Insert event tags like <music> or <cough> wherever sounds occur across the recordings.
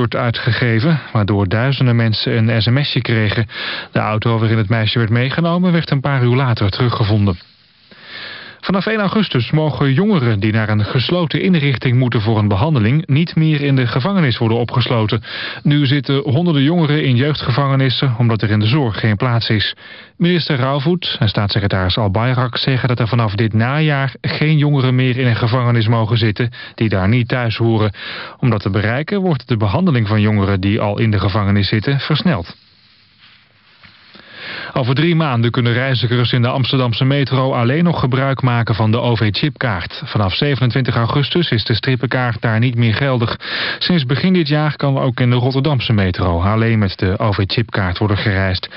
alert uitgegeven, waardoor duizenden mensen een sms'je kregen. De auto waarin het meisje werd meegenomen werd een paar uur later teruggevonden. Vanaf 1 augustus mogen jongeren die naar een gesloten inrichting moeten voor een behandeling niet meer in de gevangenis worden opgesloten. Nu zitten honderden jongeren in jeugdgevangenissen omdat er in de zorg geen plaats is. Minister Rauwvoet en staatssecretaris Al Bayrak zeggen dat er vanaf dit najaar geen jongeren meer in een gevangenis mogen zitten die daar niet thuis horen. Om dat te bereiken wordt de behandeling van jongeren die al in de gevangenis zitten versneld. Over drie maanden kunnen reizigers in de Amsterdamse metro alleen nog gebruik maken van de OV-chipkaart. Vanaf 27 augustus is de strippenkaart daar niet meer geldig. Sinds begin dit jaar kan ook in de Rotterdamse metro alleen met de OV-chipkaart worden gereisd.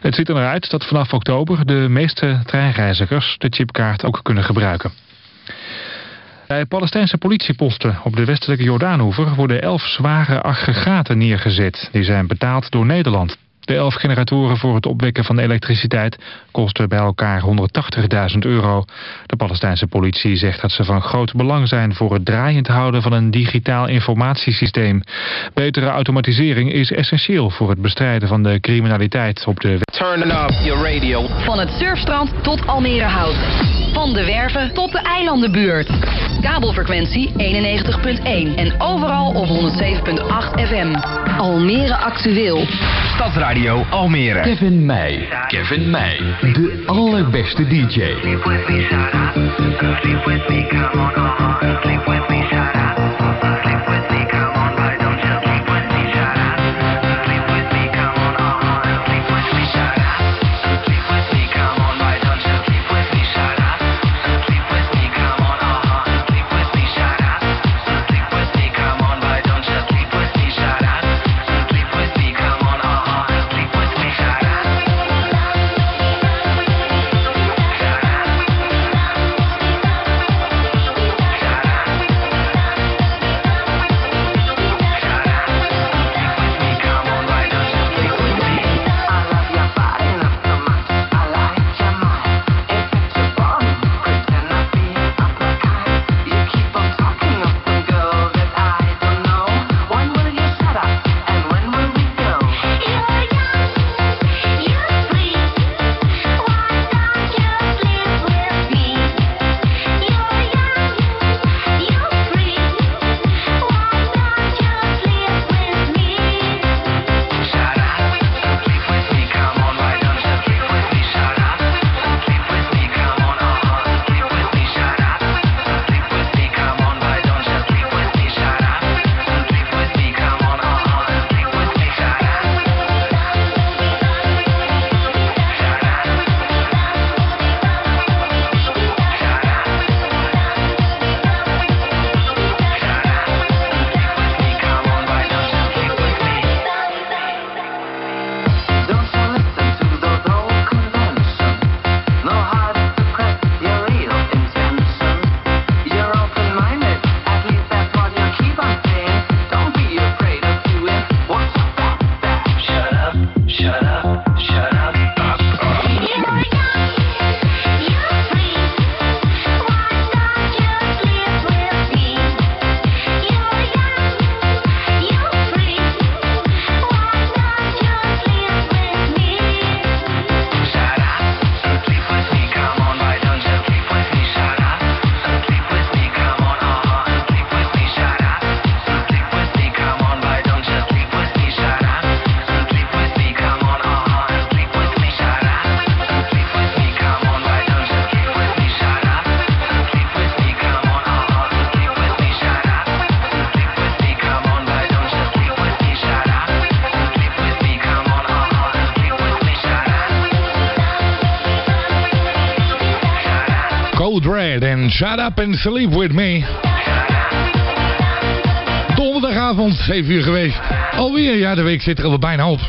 Het ziet er naar uit dat vanaf oktober de meeste treinreizigers de chipkaart ook kunnen gebruiken. Bij Palestijnse politieposten op de westelijke Jordaanhoever worden elf zware aggregaten neergezet. Die zijn betaald door Nederland. De elf generatoren voor het opwekken van elektriciteit kosten bij elkaar 180.000 euro. De Palestijnse politie zegt dat ze van groot belang zijn voor het draaiend houden van een digitaal informatiesysteem. Betere automatisering is essentieel voor het bestrijden van de criminaliteit op de... Turn up your radio. Van het surfstrand tot Almere Hout. Van de Werven tot de eilandenbuurt. Kabelfrequentie 91.1 en overal op 107.8 FM. Almere actueel. Stadsradio Almere. Kevin Meij. Kevin Meij. De allerbeste DJ. En Shut Up and Sleep With Me. Donderdagavond, 7 uur geweest. Alweer, ja, de week zit er al bijna op.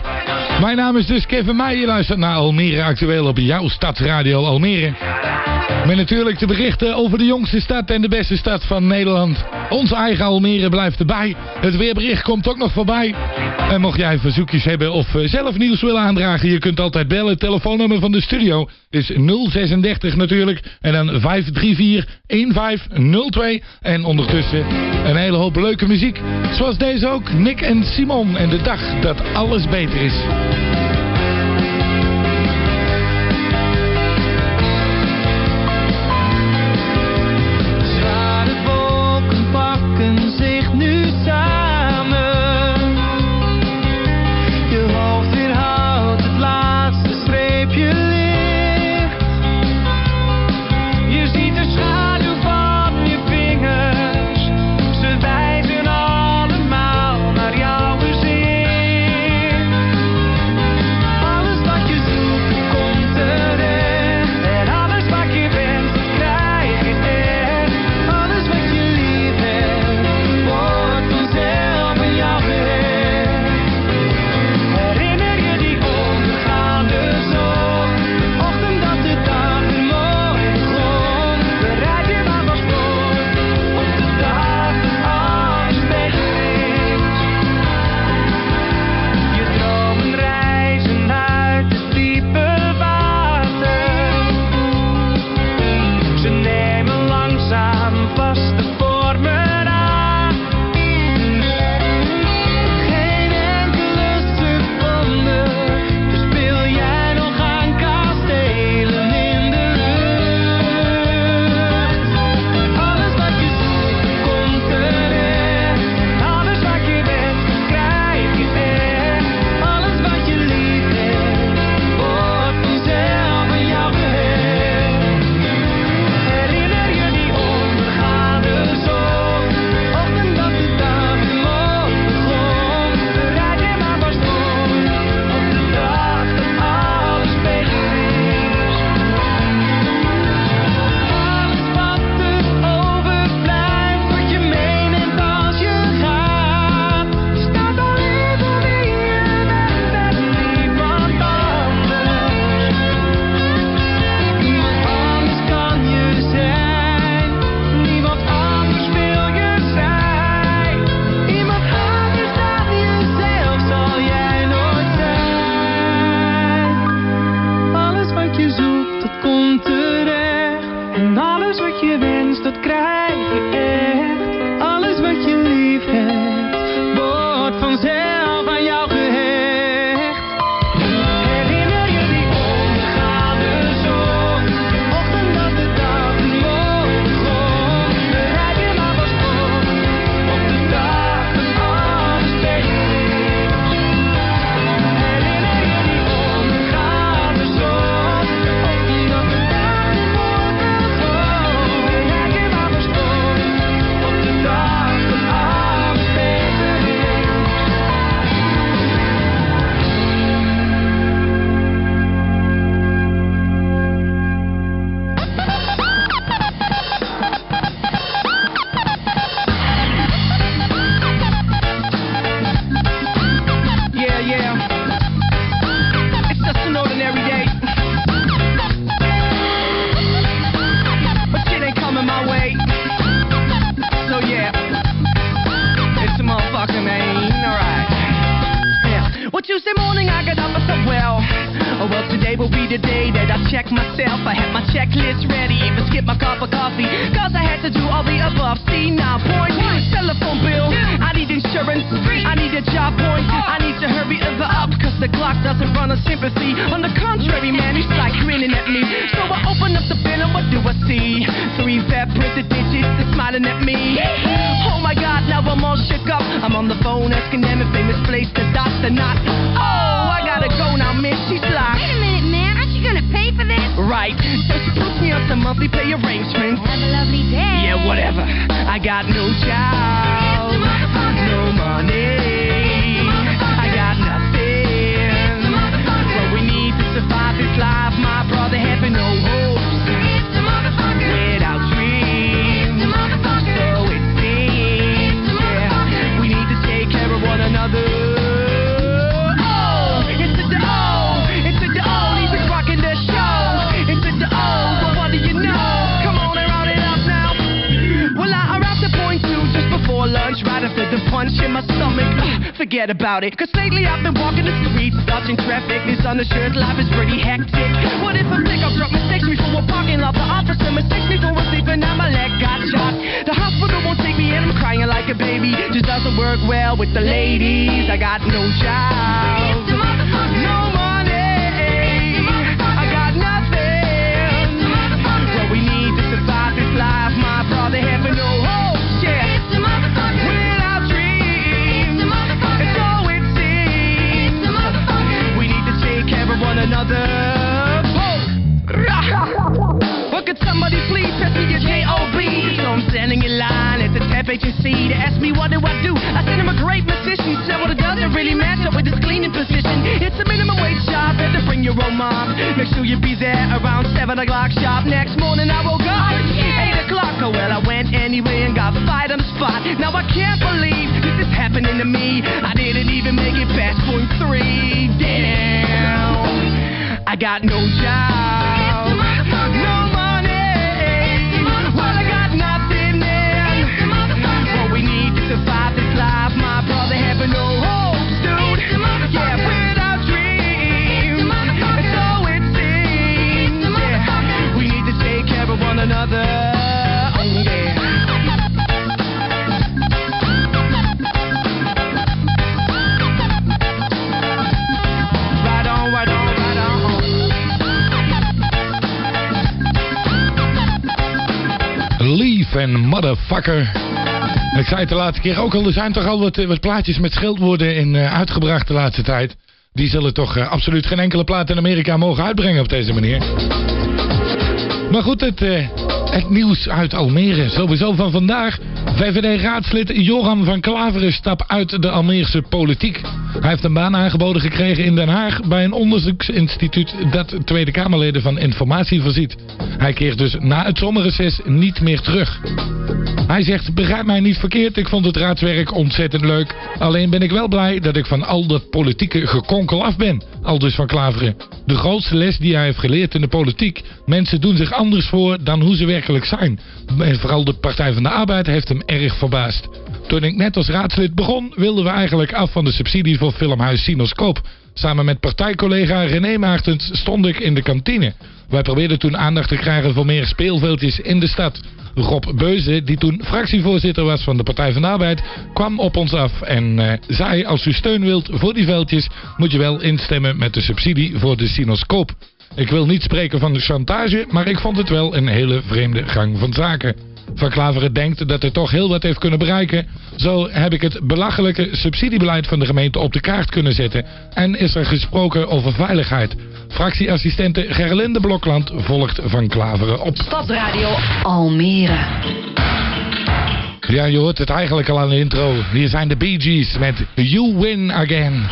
Mijn naam is dus Kevin Meij. Je luistert naar Almere Actueel op jouw stadsradio Almere. Met natuurlijk de berichten over de jongste stad en de beste stad van Nederland. Onze eigen Almere blijft erbij. Het weerbericht komt ook nog voorbij. En mocht jij verzoekjes hebben of eh, zelf nieuws willen aandragen... je kunt altijd bellen. Telefoonnummer van de studio is 036 natuurlijk. En dan 534-1502. En ondertussen een hele hoop leuke muziek. Zoals deze ook. Nick en Simon en de dag dat alles beter is. About it. Cause Motherfucker. Ik zei het de laatste keer ook al, er zijn toch al wat, eh, wat plaatjes met schildwoorden in eh, uitgebracht de laatste tijd. Die zullen toch eh, absoluut geen enkele plaat in Amerika mogen uitbrengen op deze manier. Maar goed, het, het nieuws uit Almere. Sowieso van vandaag. VVD-raadslid Joram van Klaveren stapt uit de Almeerse politiek. Hij heeft een baan aangeboden gekregen in Den Haag bij een onderzoeksinstituut dat Tweede Kamerleden van informatie voorziet. Hij keert dus na het zomerreces niet meer terug. Hij zegt, begrijp mij niet verkeerd, ik vond het raadswerk ontzettend leuk. Alleen ben ik wel blij dat ik van al dat politieke gekonkel af ben. Aldus van Klaveren. De grootste les die hij heeft geleerd in de politiek. Mensen doen zich anders voor dan hoe ze werkelijk zijn. En vooral de Partij van de Arbeid heeft hem erg verbaasd. Toen ik net als raadslid begon, wilden we eigenlijk af van de subsidie voor filmhuis Sinoscoop. Samen met partijcollega René Maartens stond ik in de kantine. Wij probeerden toen aandacht te krijgen voor meer speelveldjes in de stad. Rob Beuze, die toen fractievoorzitter was van de Partij van de Arbeid, kwam op ons af en eh, zei als u steun wilt voor die veldjes, moet je wel instemmen met de subsidie voor de sinoscoop. Ik wil niet spreken van de chantage, maar ik vond het wel een hele vreemde gang van zaken. Van Klaveren denkt dat hij toch heel wat heeft kunnen bereiken. Zo heb ik het belachelijke subsidiebeleid van de gemeente op de kaart kunnen zetten. En is er gesproken over veiligheid. Fractieassistente Gerlinde Blokland volgt Van Klaveren op. Stadsradio Almere. Ja, je hoort het eigenlijk al aan de intro. Hier zijn de Bee Gees met You Win Again.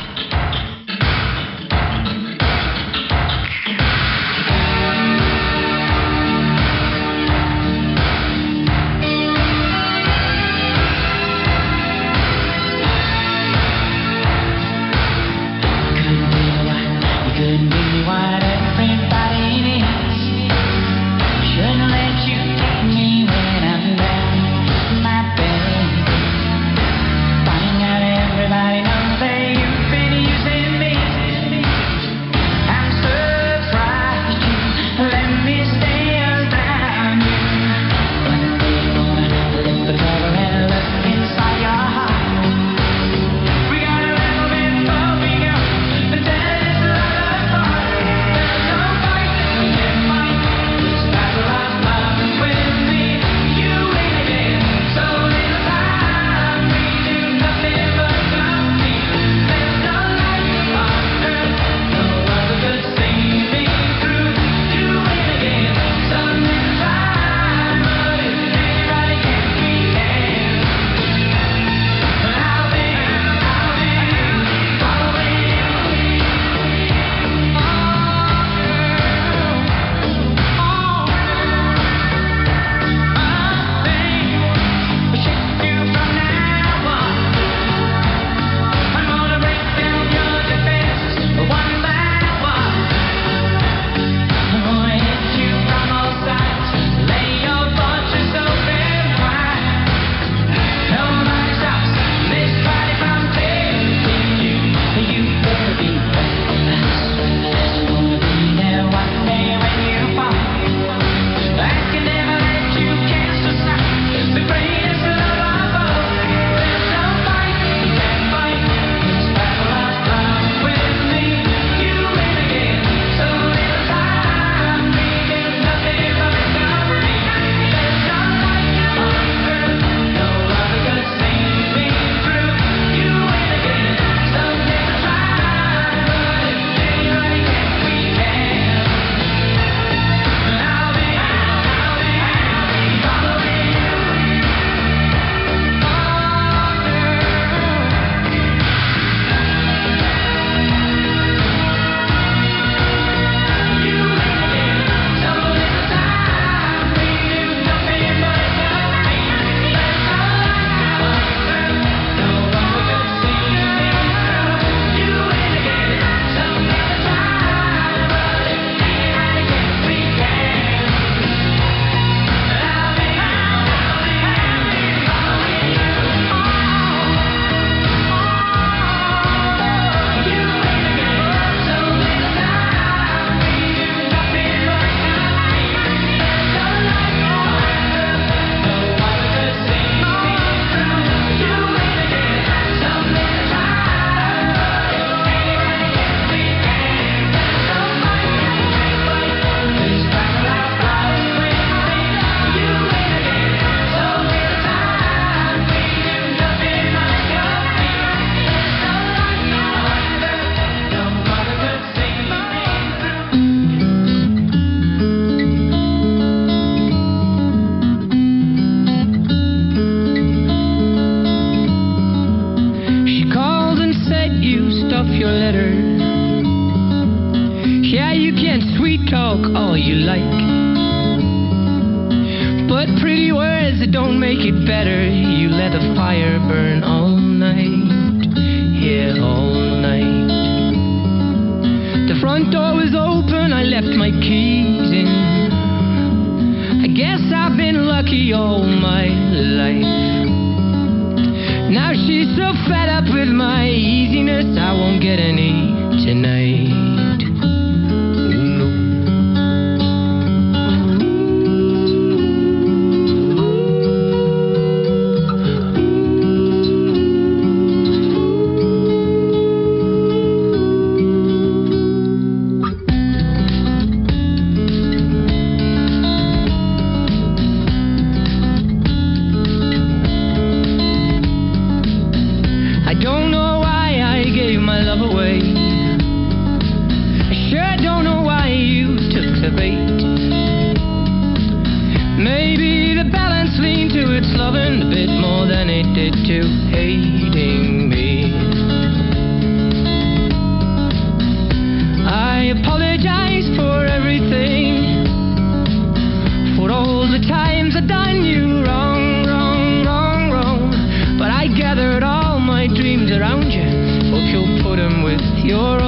You're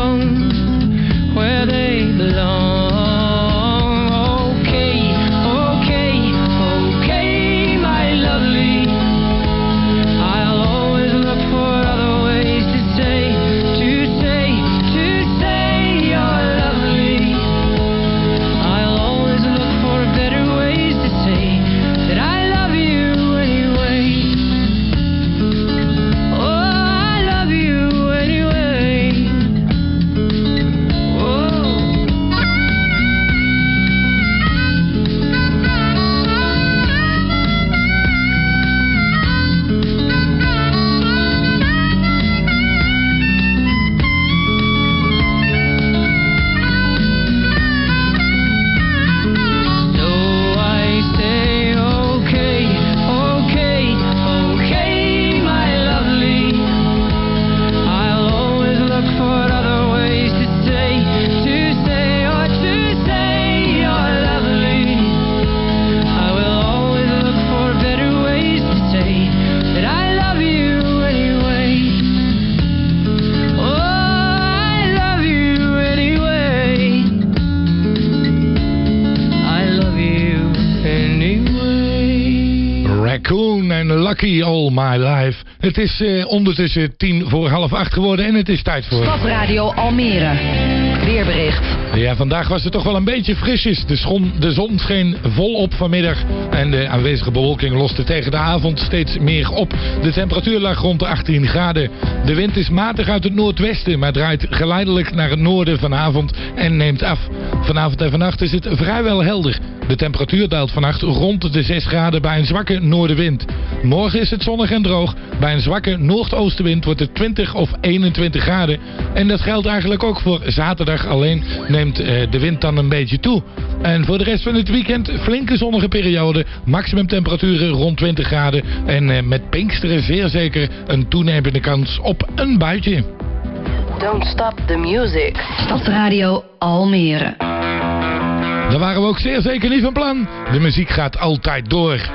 is eh, ondertussen tien voor half acht geworden en het is tijd voor... Stadsradio Almere. Weerbericht. Ja, vandaag was het toch wel een beetje frisjes. De, schon, de zon scheen volop vanmiddag en de aanwezige bewolking loste tegen de avond steeds meer op. De temperatuur lag rond de 18 graden. De wind is matig uit het noordwesten, maar draait geleidelijk naar het noorden vanavond en neemt af. Vanavond en vannacht is het vrijwel helder. De temperatuur daalt vannacht rond de 6 graden bij een zwakke noordenwind. Morgen is het zonnig en droog. Bij een zwakke noordoostenwind wordt het 20 of 21 graden. En dat geldt eigenlijk ook voor zaterdag. Alleen neemt eh, de wind dan een beetje toe. En voor de rest van het weekend flinke zonnige periode. Maximum temperaturen rond 20 graden. En eh, met Pinksteren zeer zeker een toenemende kans op een buitje. Don't stop the music. Stadsradio Almere. Daar waren we ook zeer zeker niet van plan. De muziek gaat altijd door.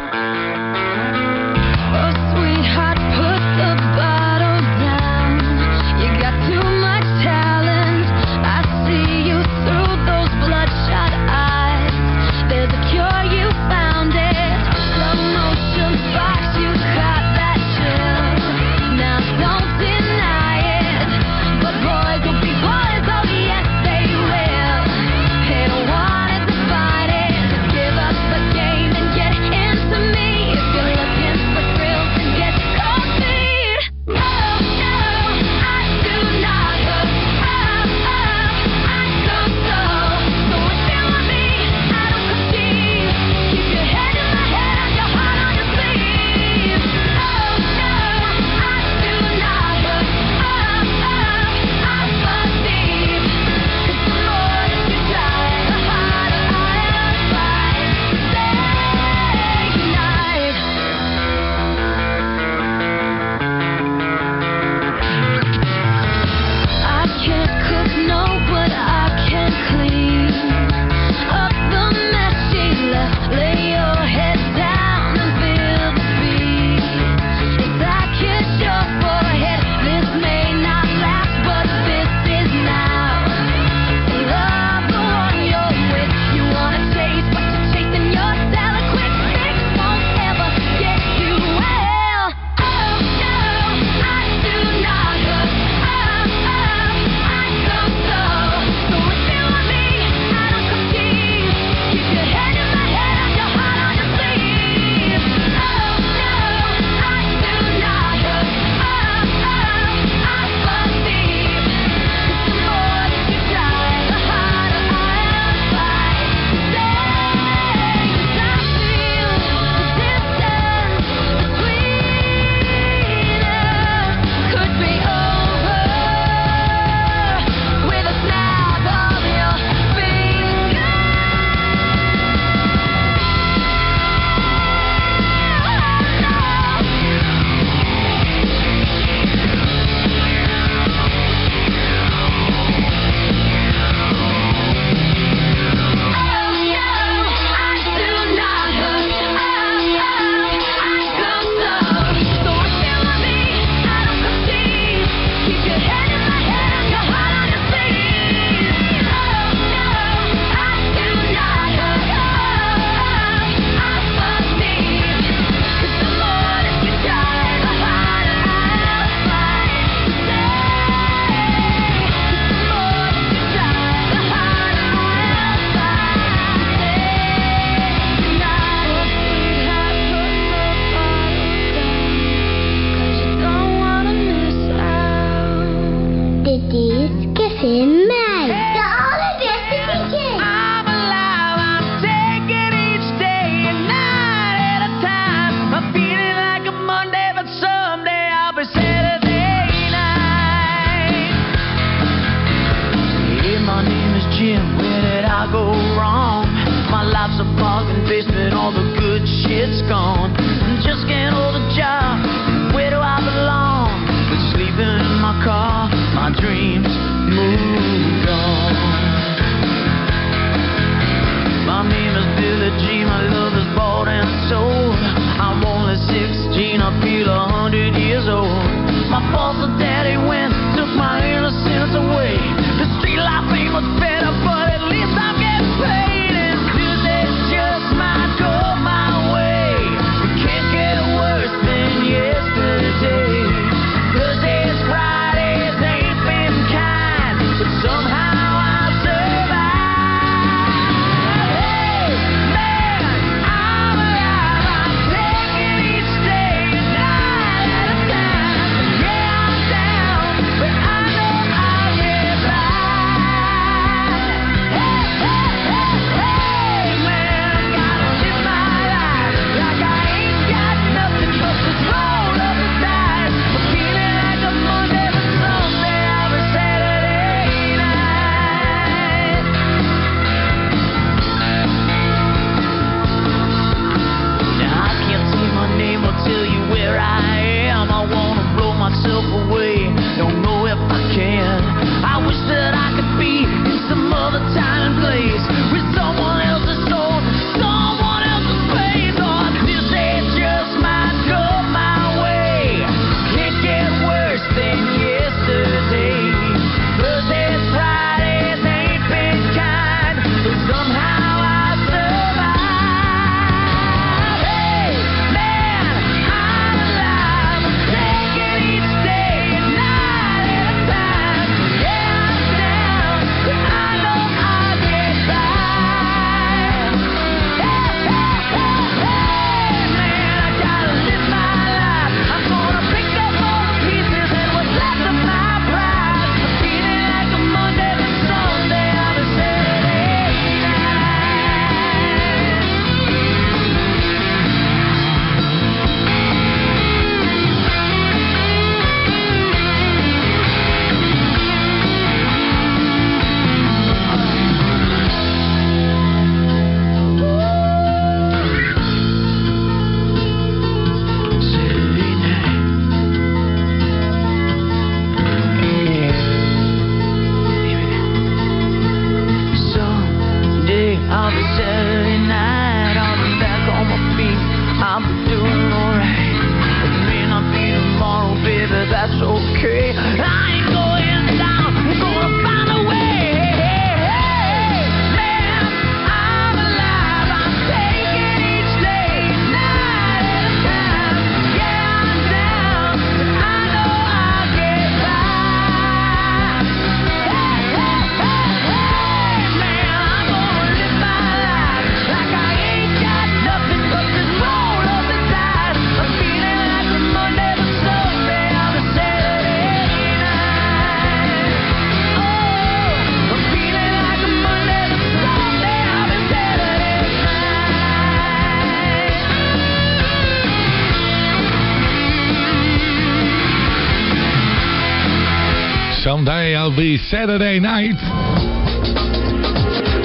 Saturday night.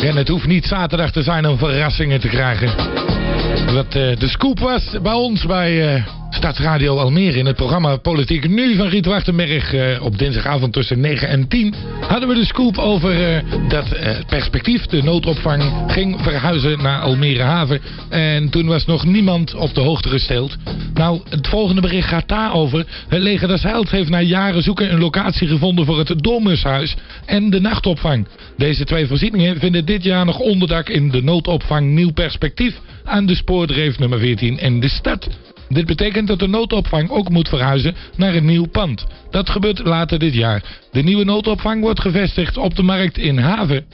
En het hoeft niet zaterdag te zijn om verrassingen te krijgen. Wat eh, de scoop was bij ons bij eh, Stadsradio Almere in het programma Politiek Nu van Riet Wartenberg eh, op dinsdagavond tussen 9 en 10 hadden we de scoop over eh, dat eh, perspectief, de noodopvang, ging verhuizen naar Almere Haven. En toen was nog niemand op de hoogte gesteld. Nou, het volgende bericht gaat daarover. Het leger des Heils heeft na jaren zoeken een locatie gevonden voor het Domushuis en de nachtopvang. Deze twee voorzieningen vinden dit jaar nog onderdak in de noodopvang Nieuw Perspectief aan de spoordreef nummer 14 in de stad. Dit betekent dat de noodopvang ook moet verhuizen naar een nieuw pand. Dat gebeurt later dit jaar. De nieuwe noodopvang wordt gevestigd op de markt in Haven.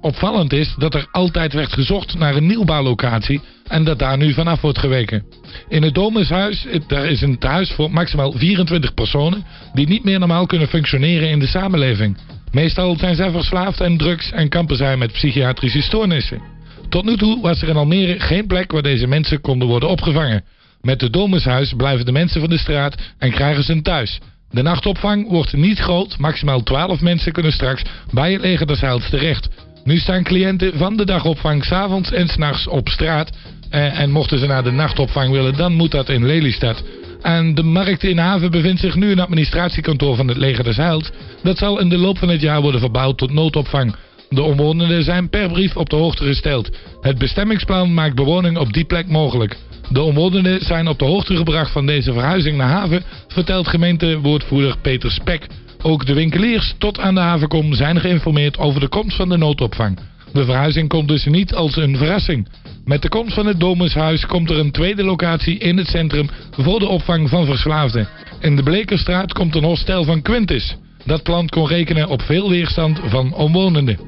Opvallend is dat er altijd werd gezocht naar een nieuwbouwlocatie en dat daar nu vanaf wordt geweken. In het Domushuis daar is een tehuis voor maximaal 24 personen die niet meer normaal kunnen functioneren in de samenleving. Meestal zijn zij verslaafd aan drugs en kampen zij met psychiatrische stoornissen. Tot nu toe was er in Almere geen plek waar deze mensen konden worden opgevangen. Met het Domushuis blijven de mensen van de straat en krijgen ze een thuis. De nachtopvang wordt niet groot, maximaal 12 mensen kunnen straks bij het leger des terecht. Nu staan cliënten van de dagopvang s'avonds en s'nachts op straat. Eh, en mochten ze naar de nachtopvang willen, dan moet dat in Lelystad. Aan de markt in Haven bevindt zich nu een administratiekantoor van het leger des Heils. Dat zal in de loop van het jaar worden verbouwd tot noodopvang. De omwonenden zijn per brief op de hoogte gesteld. Het bestemmingsplan maakt bewoning op die plek mogelijk. De omwonenden zijn op de hoogte gebracht van deze verhuizing naar haven, vertelt gemeentewoordvoerder Peter Spek. Ook de winkeliers tot aan de havenkom zijn geïnformeerd over de komst van de noodopvang. De verhuizing komt dus niet als een verrassing. Met de komst van het Domushuis komt er een tweede locatie in het centrum voor de opvang van verslaafden. In de Blekerstraat komt een hostel van Quintus. Dat plan kon rekenen op veel weerstand van omwonenden.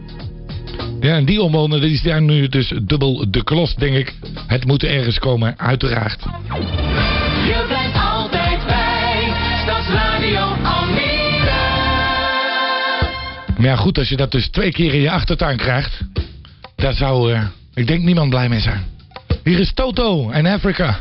Ja, en die omwonenden die staan nu dus dubbel de klos, denk ik. Het moet ergens komen, uiteraard. Je blijft altijd bij Stadsradio Almere. Maar ja, goed, als je dat dus twee keer in je achtertuin krijgt, daar zou, eh, ik denk, niemand blij mee zijn. Hier is Toto en Africa.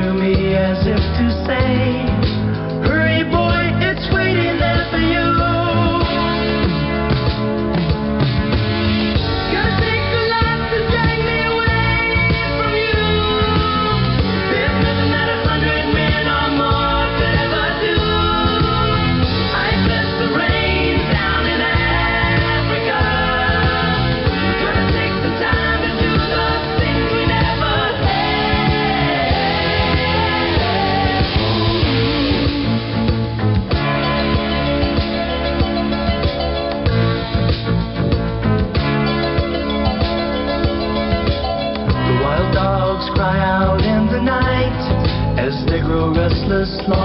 To me as if to say,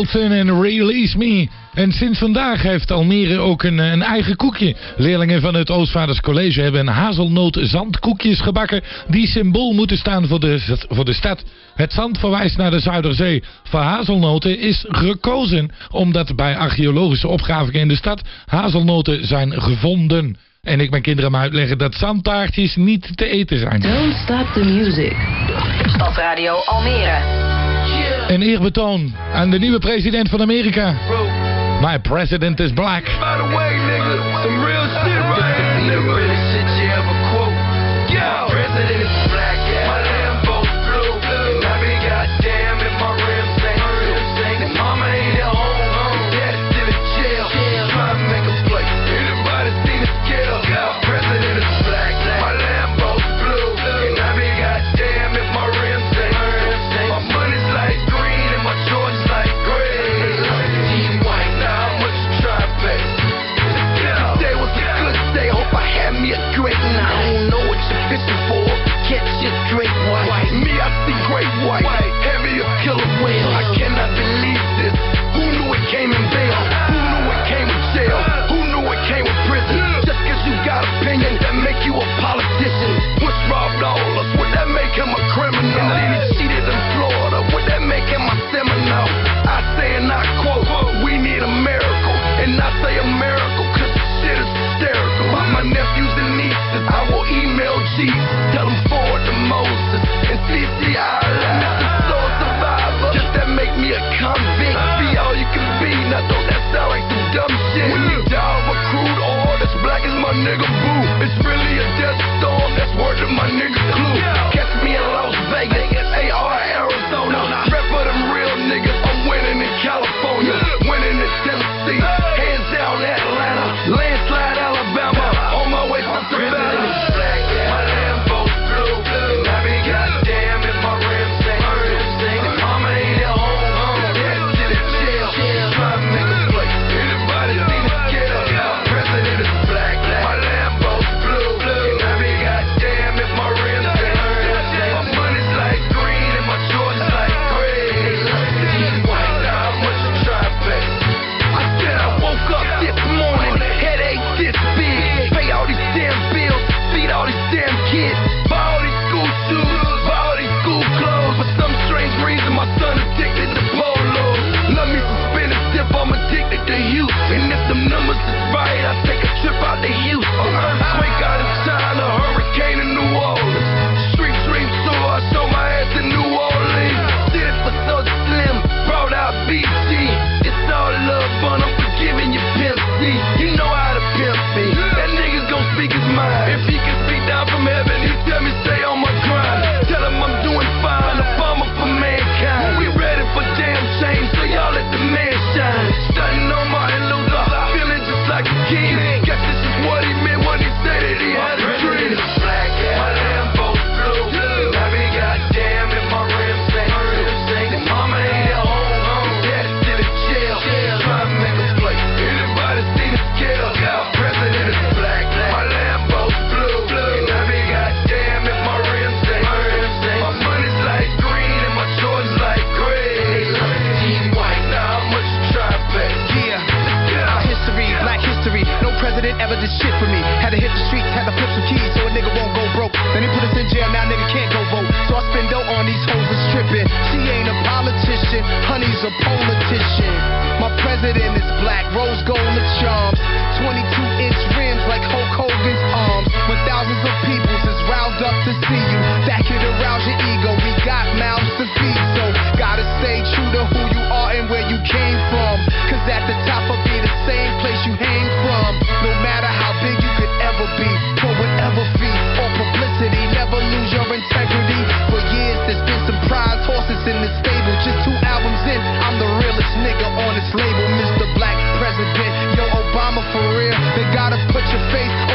Carlton en Release Me. En sinds vandaag heeft Almere ook een, een, eigen koekje. Leerlingen van het Oostvaders College hebben hazelnoot-zandkoekjes gebakken... die symbool moeten staan voor de, voor de stad. Het zand verwijst naar de Zuiderzee. Voor hazelnoten is gekozen... omdat bij archeologische opgravingen in de stad hazelnoten zijn gevonden... En ik mijn kinderen maar uitleggen dat zandtaartjes niet te eten zijn. Don't stop the music. Stadradio Almere. Een eerbetoon aan de nieuwe president van Amerika. My president is black. nigga, boo. shit for me. Had to hit the streets, had to flip some keys so a nigga won't go broke. Then they put us in jail, now nigga can't go vote. So I spend dough on these hoes and stripping. She ain't a politician, honey's a politician. My president is black, rose gold and charms. 22 inch rims like Hulk Hogan's arms. When thousands of peoples is riled up to see you, that could arouse your ego. We got mouths to feed, so gotta stay true to who you are and where you came from. Cause at the top will be the same place you hang business in the stable. Just two albums in, I'm the realest nigga on this label. Mr. Black President, yo Obama for real. They gotta put your face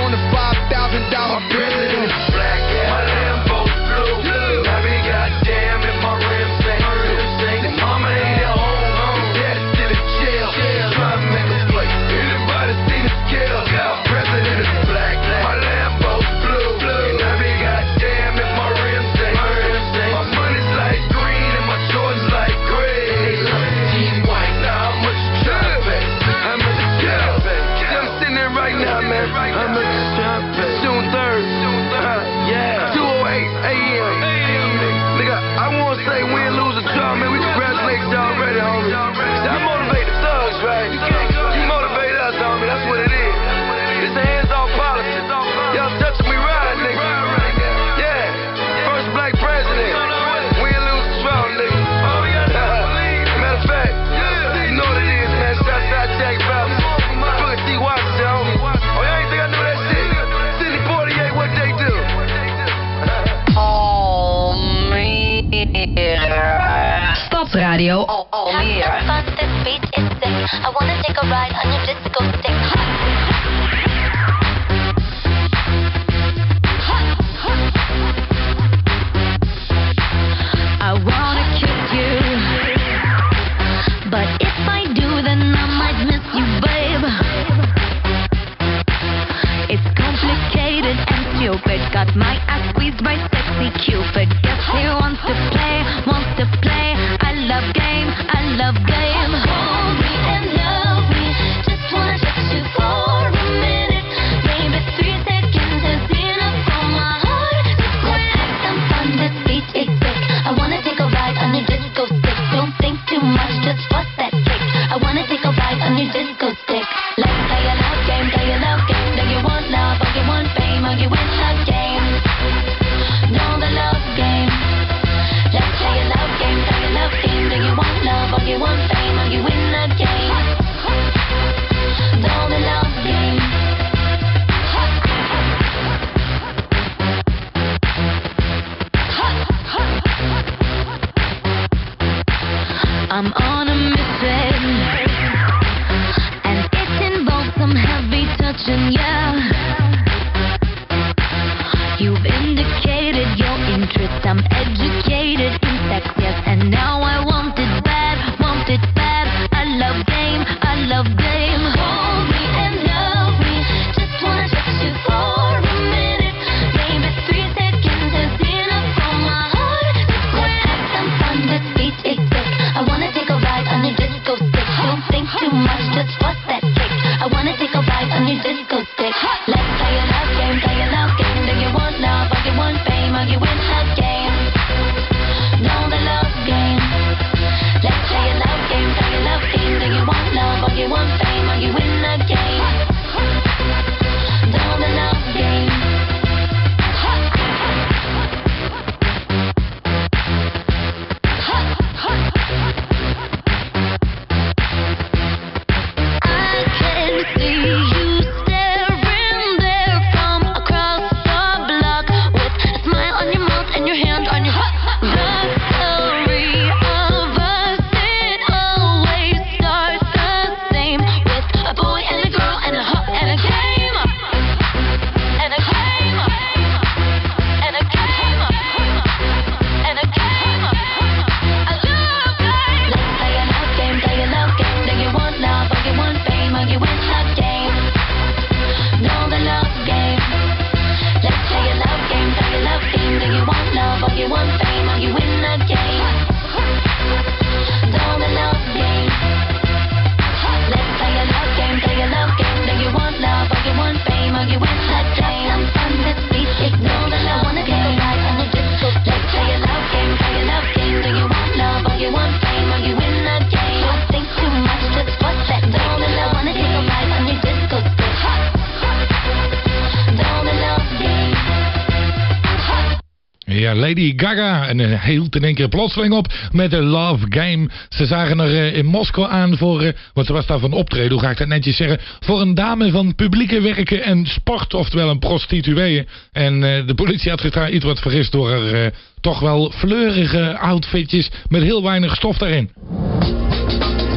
Eh, Lady Gaga. En uh, hield in één keer plotseling op met de Love Game. Ze zagen er eh, in Moskou aan voor, want ze was daar van optreden, hoe ga ik dat netjes zeggen, voor een dame van publieke werken en sport, oftewel een prostituee. En de politie had zich daar iets wat vergist door haar toch wel fleurige outfitjes met heel weinig stof daarin.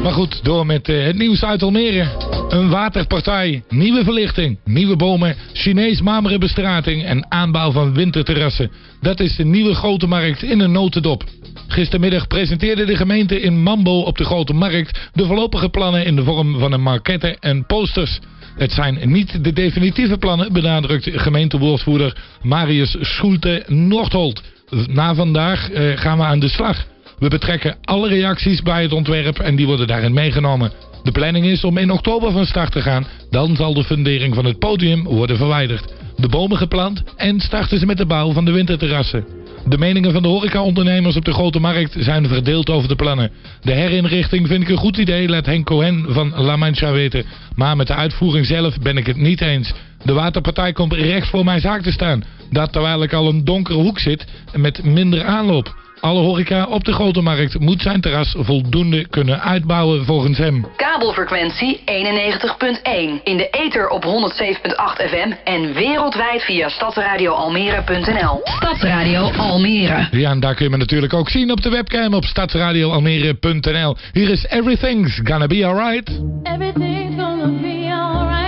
Maar goed, door met eh, het nieuws uit Almere. Een waterpartij, nieuwe verlichting, nieuwe bomen, Chinees marmeren bestrating en aanbouw van winterterrassen. Dat is de nieuwe grote markt in een notendop. Gistermiddag presenteerde de gemeente in Mambo op de Grote Markt de voorlopige plannen in de vorm van een marketten en posters. Het zijn niet de definitieve plannen, benadrukt gemeentewoordvoerder Marius Schulte-Noordholt. Na vandaag eh, gaan we aan de slag. We betrekken alle reacties bij het ontwerp en die worden daarin meegenomen. De planning is om in oktober van start te gaan. Dan zal de fundering van het podium worden verwijderd. De bomen geplant en starten ze met de bouw van de winterterrassen. De meningen van de horecaondernemers op de Grote Markt zijn verdeeld over de plannen. De herinrichting vind ik een goed idee, laat Henk Cohen van La Mancha weten. Maar met de uitvoering zelf ben ik het niet eens. De waterpartij komt recht voor mijn zaak te staan. Dat terwijl ik al een donkere hoek zit met minder aanloop. Alle horeca op de Grote Markt moet zijn terras voldoende kunnen uitbouwen volgens hem. Kabelfrequentie 91.1. In de ether op 107.8 FM en wereldwijd via stadsradioalmere.nl. Stadsradio Almere. Ja, en daar kun je me natuurlijk ook zien op de webcam op stadsradioalmere.nl. Hier is Everything's Gonna Be Alright. Everything's gonna be alright.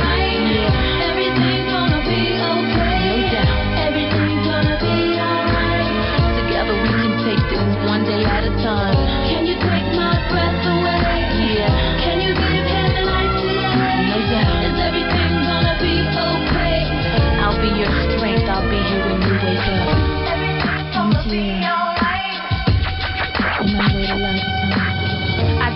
At a time. Can you take my breath away?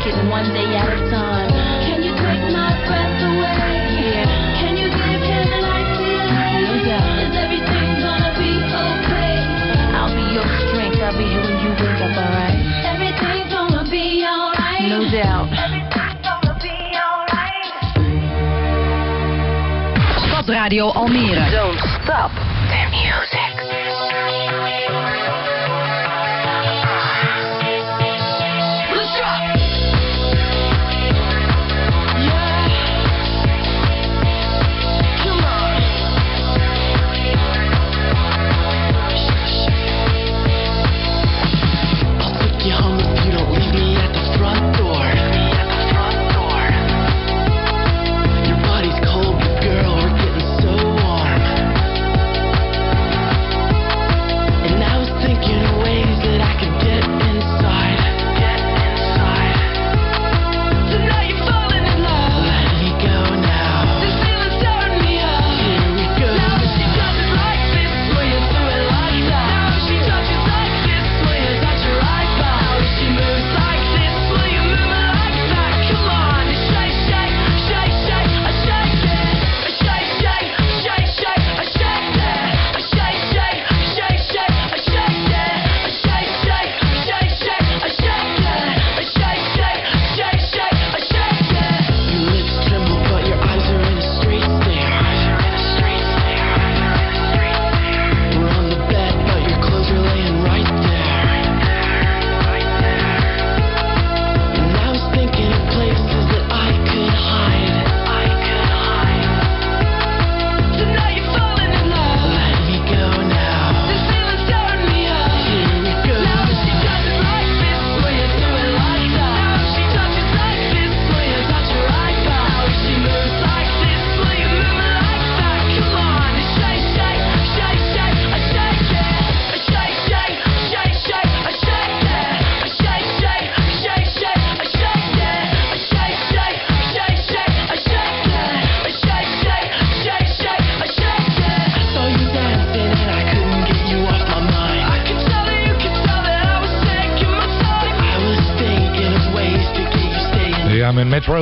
take it one day at a time. Can you take my breath away? Yeah. Can you give him the light today? No doubt. Is everything gonna be okay? I'll be your strength. I'll be here when you wake up, alright? Everything's gonna be alright. No doubt. Everything's gonna be alright. Stadsradio Almere. Don't stop the music.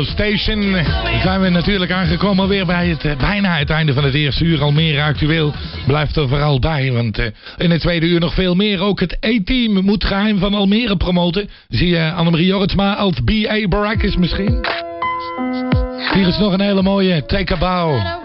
Station zijn we natuurlijk aangekomen weer bij het, eh, bijna het einde van het eerste uur. Almere actueel blijft er vooral bij, want eh, in het tweede uur nog veel meer. Ook het E-team moet geheim van Almere promoten. Zie je Annemarie Jorritsma als B.A. Baracus misschien? Hier is nog een hele mooie Take a Bow.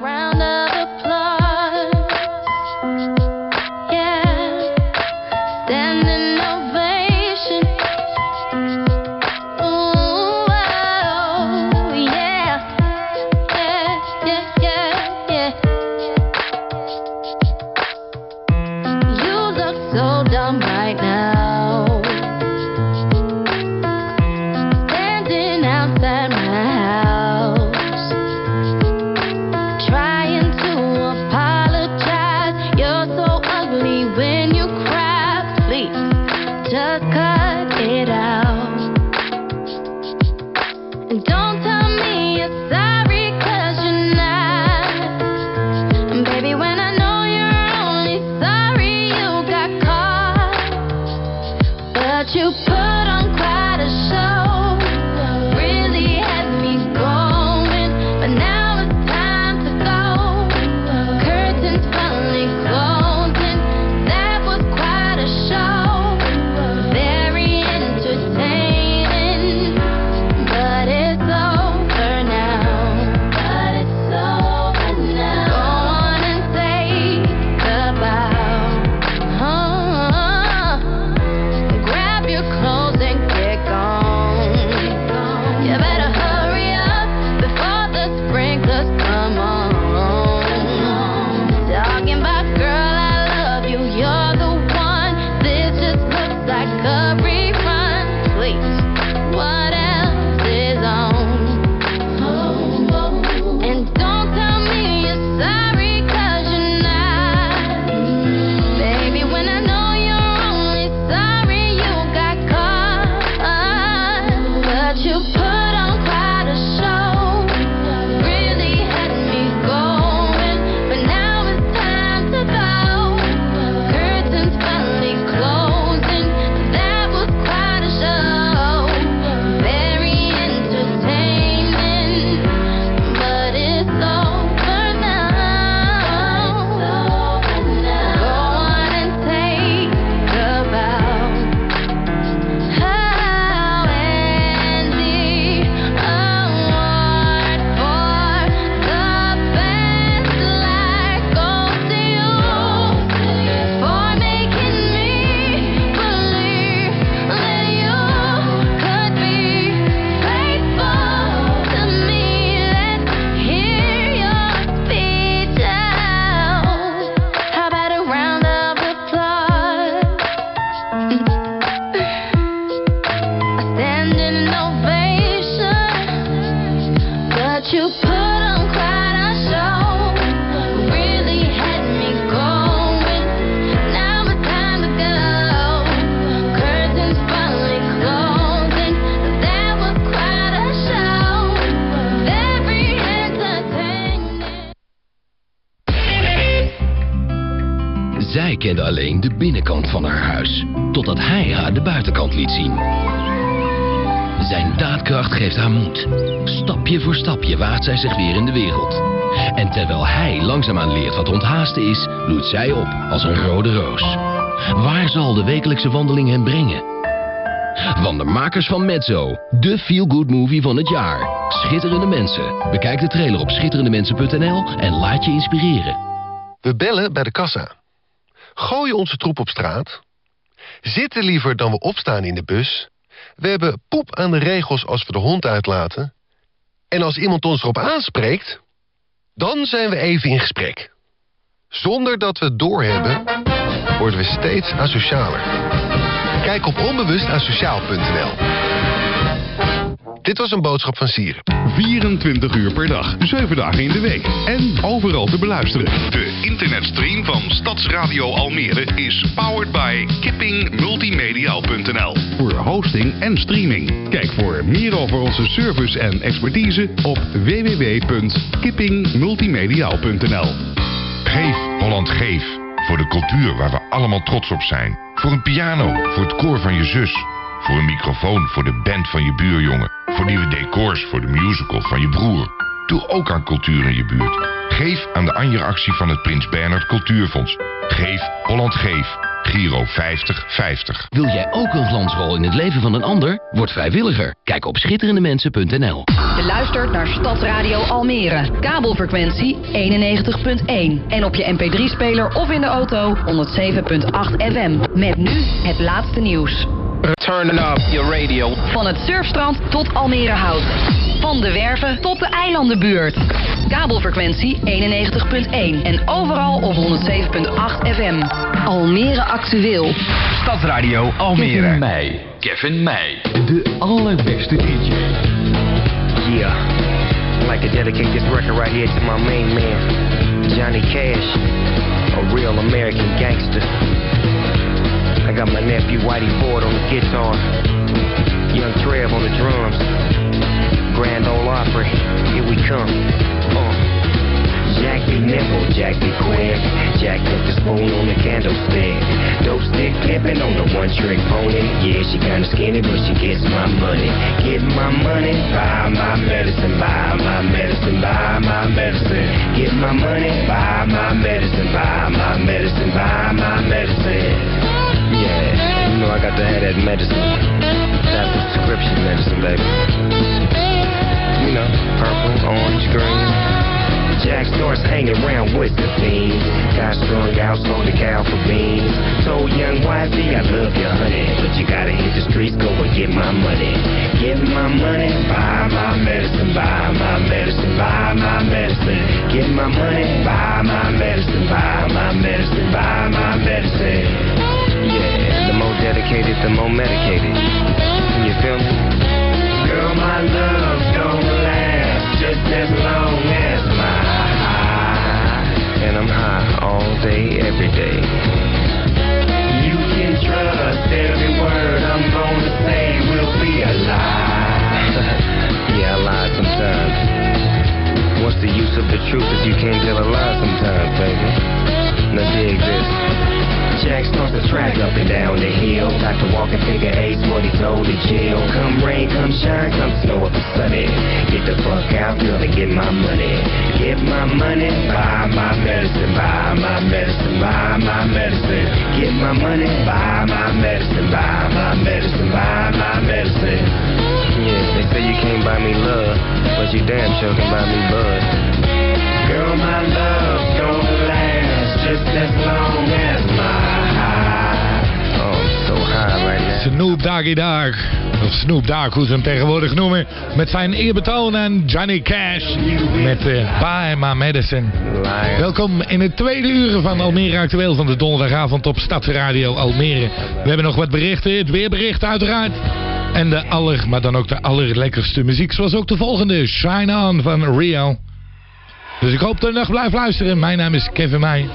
Zich weer in de wereld. En terwijl hij langzaamaan leert wat onthaasten is, bloeit zij op als een rode roos. Waar zal de wekelijkse wandeling hem brengen? Van de makers van Mezzo, de feel-good movie van het jaar. Schitterende mensen. Bekijk de trailer op schitterendemensen.nl en laat je inspireren. We bellen bij de kassa. Gooien onze troep op straat. Zitten liever dan we opstaan in de bus. We hebben poep aan de regels als we de hond uitlaten. En als iemand ons erop aanspreekt, dan zijn we even in gesprek. Zonder dat we het doorhebben, worden we steeds asocialer. Kijk op onbewustasociaal.nl. Dit was een boodschap van Sieren. 24 uur per dag, 7 dagen in de week. En overal te beluisteren. De internetstream van Stadsradio Almere is powered by kippingmultimediaal.nl. Voor hosting en streaming. Kijk voor meer over onze service en expertise op www.kippingmultimediaal.nl. Geef, Holland, geef. Voor de cultuur waar we allemaal trots op zijn. Voor een piano, voor het koor van je zus. Voor een microfoon voor de band van je buurjongen. Voor nieuwe decors voor de musical van je broer. Doe ook aan cultuur in je buurt. Geef aan de Anja-actie van het Prins Bernhard Cultuurfonds. Geef Holland Geef. Giro 5050. Wil jij ook een glansrol in het leven van een ander? Word vrijwilliger. Kijk op schitterendemensen.nl. Je luistert naar Stadsradio Almere. Kabelfrequentie 91.1. En op je mp3-speler of in de auto 107.8 FM. Met nu het laatste nieuws. Turn up your radio. Van het surfstrand tot Almere Hout. Van de Werven tot de eilandenbuurt. Kabelfrequentie 91.1. En overal op 107.8 FM. Almere actueel. Stadsradio Almere. Kevin Meij. Kevin Meij. De allerbeste DJ. Yeah. I'd like to dedicate this record right here to my main man, Johnny Cash, a real American gangster. I got my nephew Whitey Ford on the guitar, Young Trev on the drums, Grand Ole Opry, here we come. Uh. Jack be nimble, Jack be quick. Jack put the spoon on the candlestick. Dope stick pimpin' on the one trick pony. Yeah, she kinda skinny, but she gets my money. Get my money, buy my medicine, buy my medicine, buy my medicine. Get my money, buy my medicine, buy my medicine, buy my medicine. Got to have that medicine. That prescription medicine, baby. You know, purple, orange, green. Jack starts hanging around with the fiends. Got strung out, sold the cow for beans. Told young wifey, I love you, honey. But you gotta hit the streets, go and get my money. Get my money, buy my medicine, buy my medicine, buy my medicine. Get my money, buy my medicine, buy my medicine, buy my medicine. Yeah, the more dedicated, the more medicated. You feel me? Girl, my love's gonna last just as long as my high. And I'm high all day, every day. You can trust every word I'm gonna say will be a lie. <laughs> yeah, I lie sometimes. What's the use of the truth if you can't tell a lie sometimes, baby? Now dig this. Jack starts to track up and down the hill. Got to walk and figure eight's what he told to chill. Come rain, come shine, come snow if it's sunny. Get the fuck out, girl, and get my money. Get my money, buy my medicine, buy my medicine, buy my medicine. Get my money, buy my medicine, buy my medicine, buy my medicine. Yeah, they say you can't buy me love, but you damn sure can buy me bud. Girl, my love's gonna last just as long as Snoop Doggy Dogg. Of Snoop Dogg, hoe ze hem tegenwoordig noemen. Met zijn eerbetoon aan Johnny Cash. Met uh, Buy My Medicine. Welkom in het tweede uur van Almere Actueel van de donderdagavond op Stadsradio Almere. We hebben nog wat berichten, het weerbericht uiteraard. En de aller, maar dan ook de allerlekkerste muziek. Zoals ook de volgende, Shine On van Rio. Dus ik hoop dat u nog blijft luisteren. Mijn naam is Kevin Meij.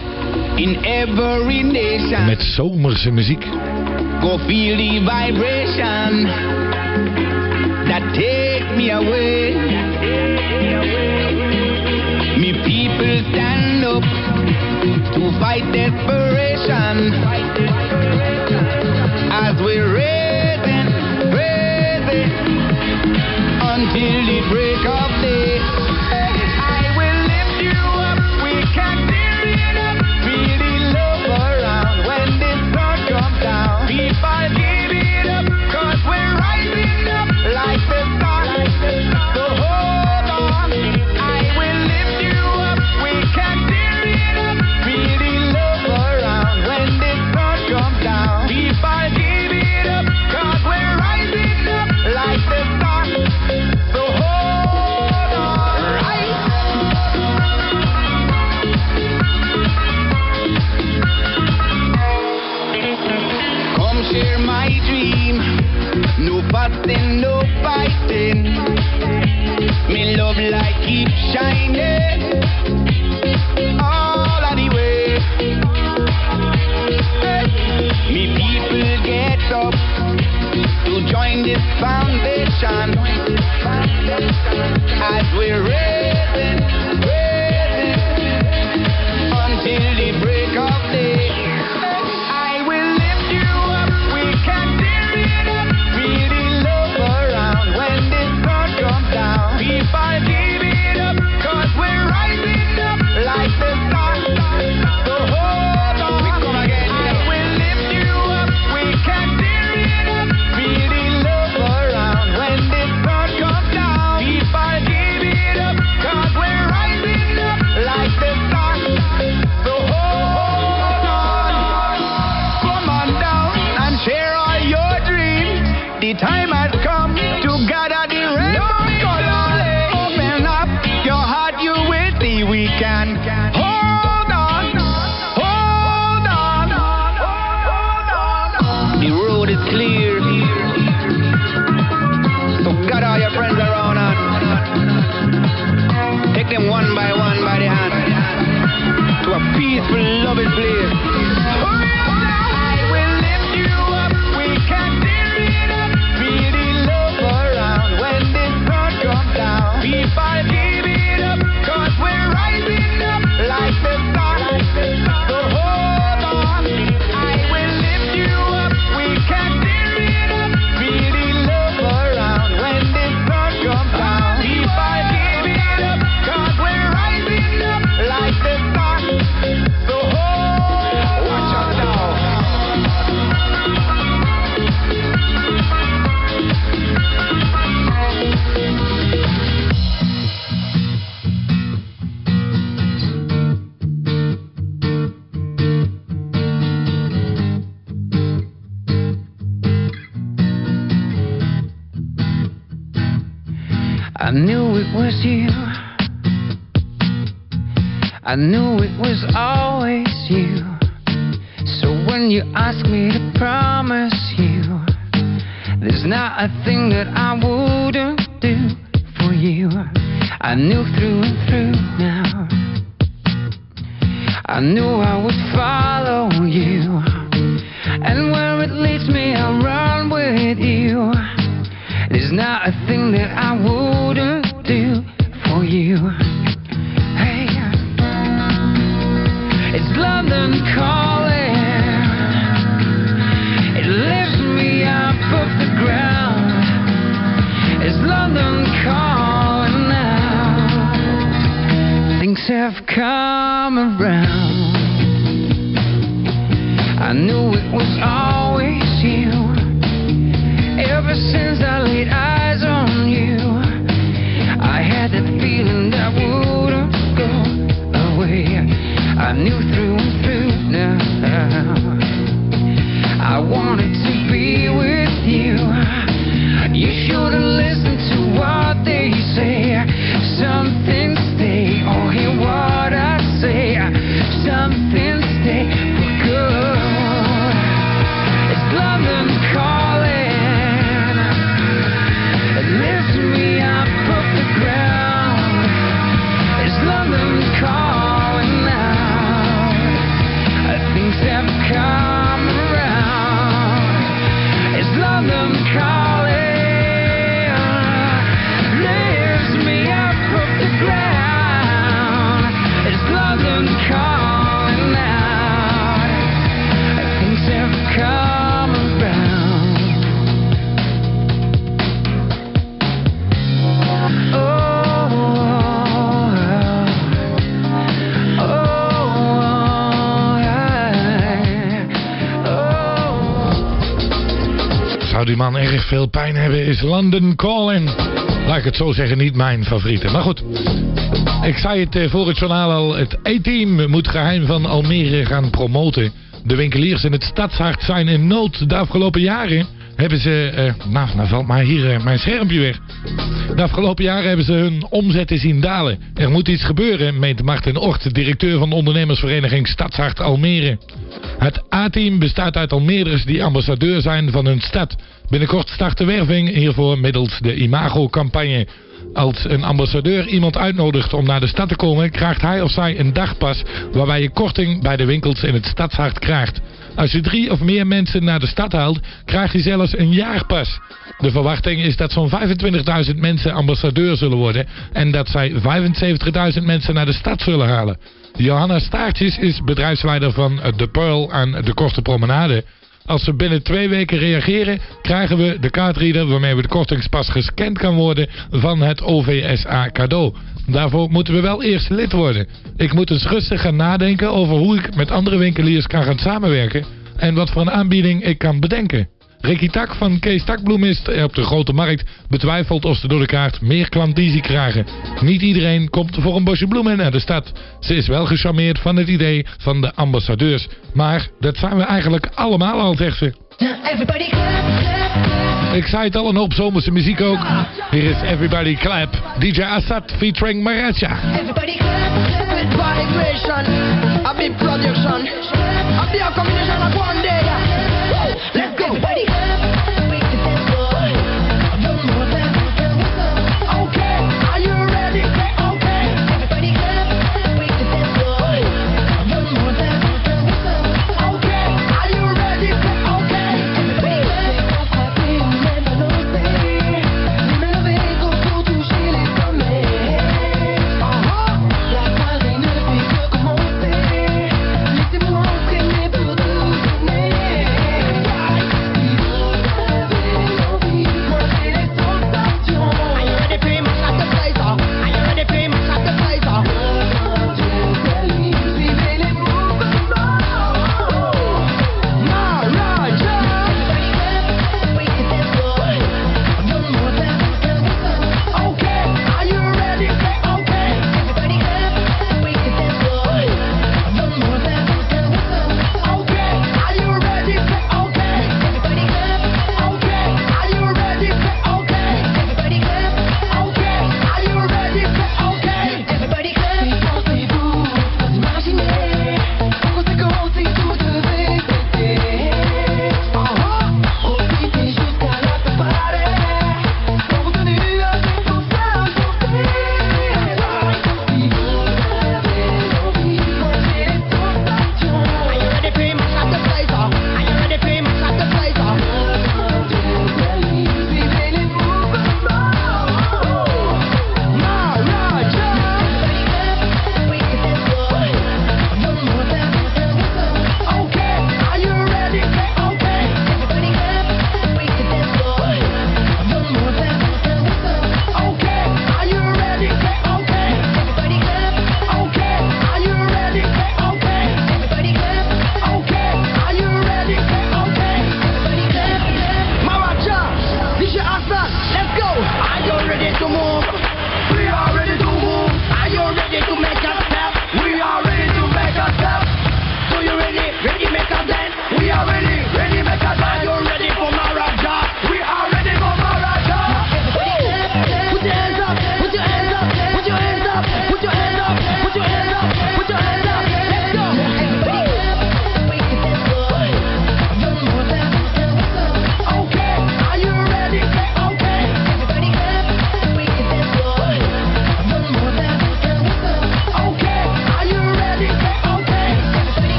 In every nation, Met zomerse muziek. Go feel the vibration that take me away. Me people stand up to fight desperation as we're raising, raising until the break of day. As we're raising, I knew I would follow you. Pijn hebben, is London Calling. Laat ik het zo zeggen, niet mijn favoriete. Maar goed, ik zei het eh, voor het journaal al. Het E-team moet geheim van Almere gaan promoten. De winkeliers in het stadshart zijn in nood. De afgelopen jaren hebben ze... eh, nou, nou valt maar hier eh, mijn schermpje weg. De afgelopen jaren hebben ze hun omzetten zien dalen. Er moet iets gebeuren, meent Martin Ocht, directeur van de ondernemersvereniging Stadshart Almere. Het A-team bestaat uit Almeerders die ambassadeur zijn van hun stad. Binnenkort start de werving hiervoor middels de Imago-campagne. Als een ambassadeur iemand uitnodigt om naar de stad te komen, krijgt hij of zij een dagpas waarbij je korting bij de winkels in het stadshart krijgt. Als je drie of meer mensen naar de stad haalt, krijg je zelfs een jaarpas. De verwachting is dat zo'n 25.000 mensen ambassadeur zullen worden en dat zij 75.000 mensen naar de stad zullen halen. Johanna Staartjes is bedrijfsleider van eh, De Pearl aan de Korte Promenade. Als we binnen twee weken reageren, krijgen we de kaartreader waarmee we de kortingspas gescand kan worden van het OVSA cadeau. Daarvoor moeten we wel eerst lid worden. Ik moet eens rustig gaan nadenken over hoe ik met andere winkeliers kan gaan samenwerken en wat voor een aanbieding ik kan bedenken. Ricky Tak van Kees Takbloem is op de Grote Markt betwijfelt of ze door de kaart meer klandizie krijgen. Niet iedereen komt voor een bosje bloemen naar de stad. Ze is wel gecharmeerd van het idee van de ambassadeurs. Maar dat zijn we eigenlijk allemaal al, zegt ze. Everybody clap, clap, clap. Ik zei het al, een hoop zomerse muziek ook. Hier is Everybody Clap, DJ Assad featuring Maracha. Everybody clap, clap. With vibration, a big production, a big combination of one day.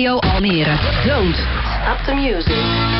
Radio Almere. Don't stop the music.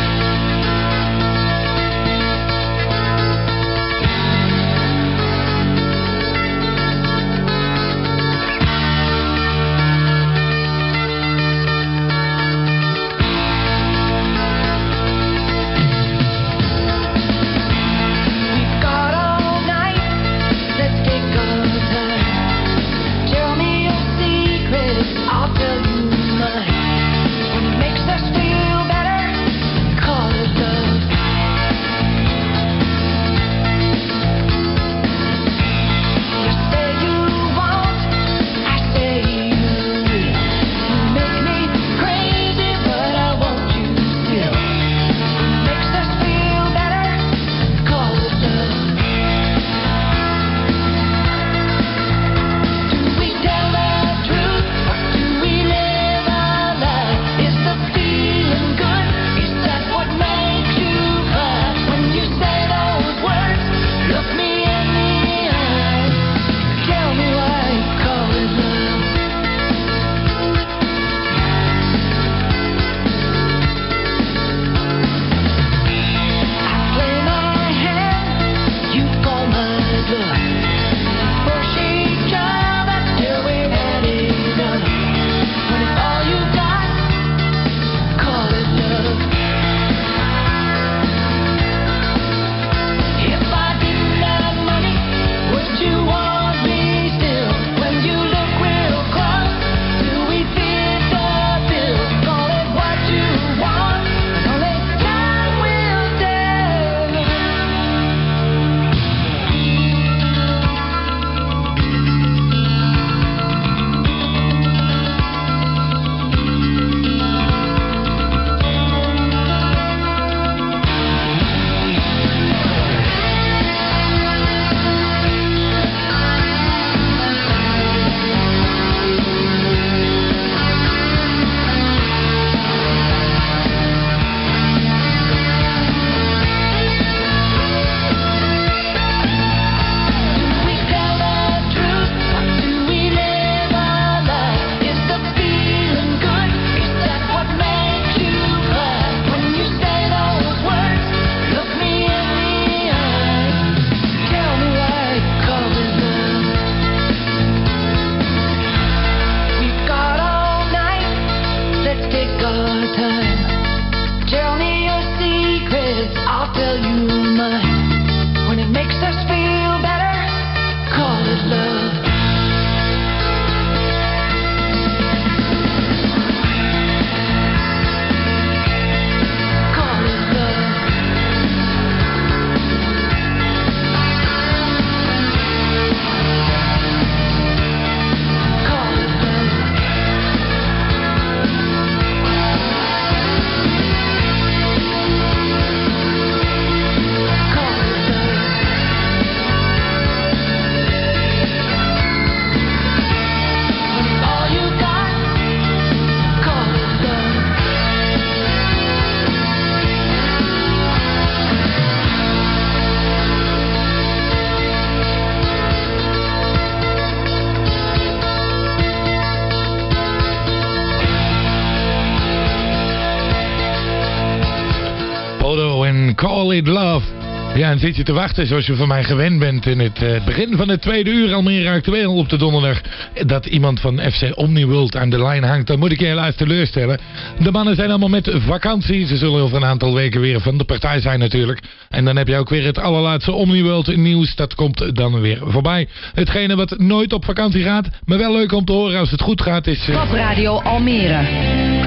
Ja, en zit je te wachten zoals je van mij gewend bent in het eh, begin van het tweede uur Almere actueel op de donderdag. Dat iemand van FC Omniworld aan de lijn hangt, dan moet ik je helaas teleurstellen. De mannen zijn allemaal met vakantie. Ze zullen over een aantal weken weer van de partij zijn natuurlijk. En dan heb je ook weer het allerlaatste Omniworld nieuws. Dat komt dan weer voorbij. Hetgene wat nooit op vakantie gaat, maar wel leuk om te horen als het goed gaat is... eh, Stadsradio Almere.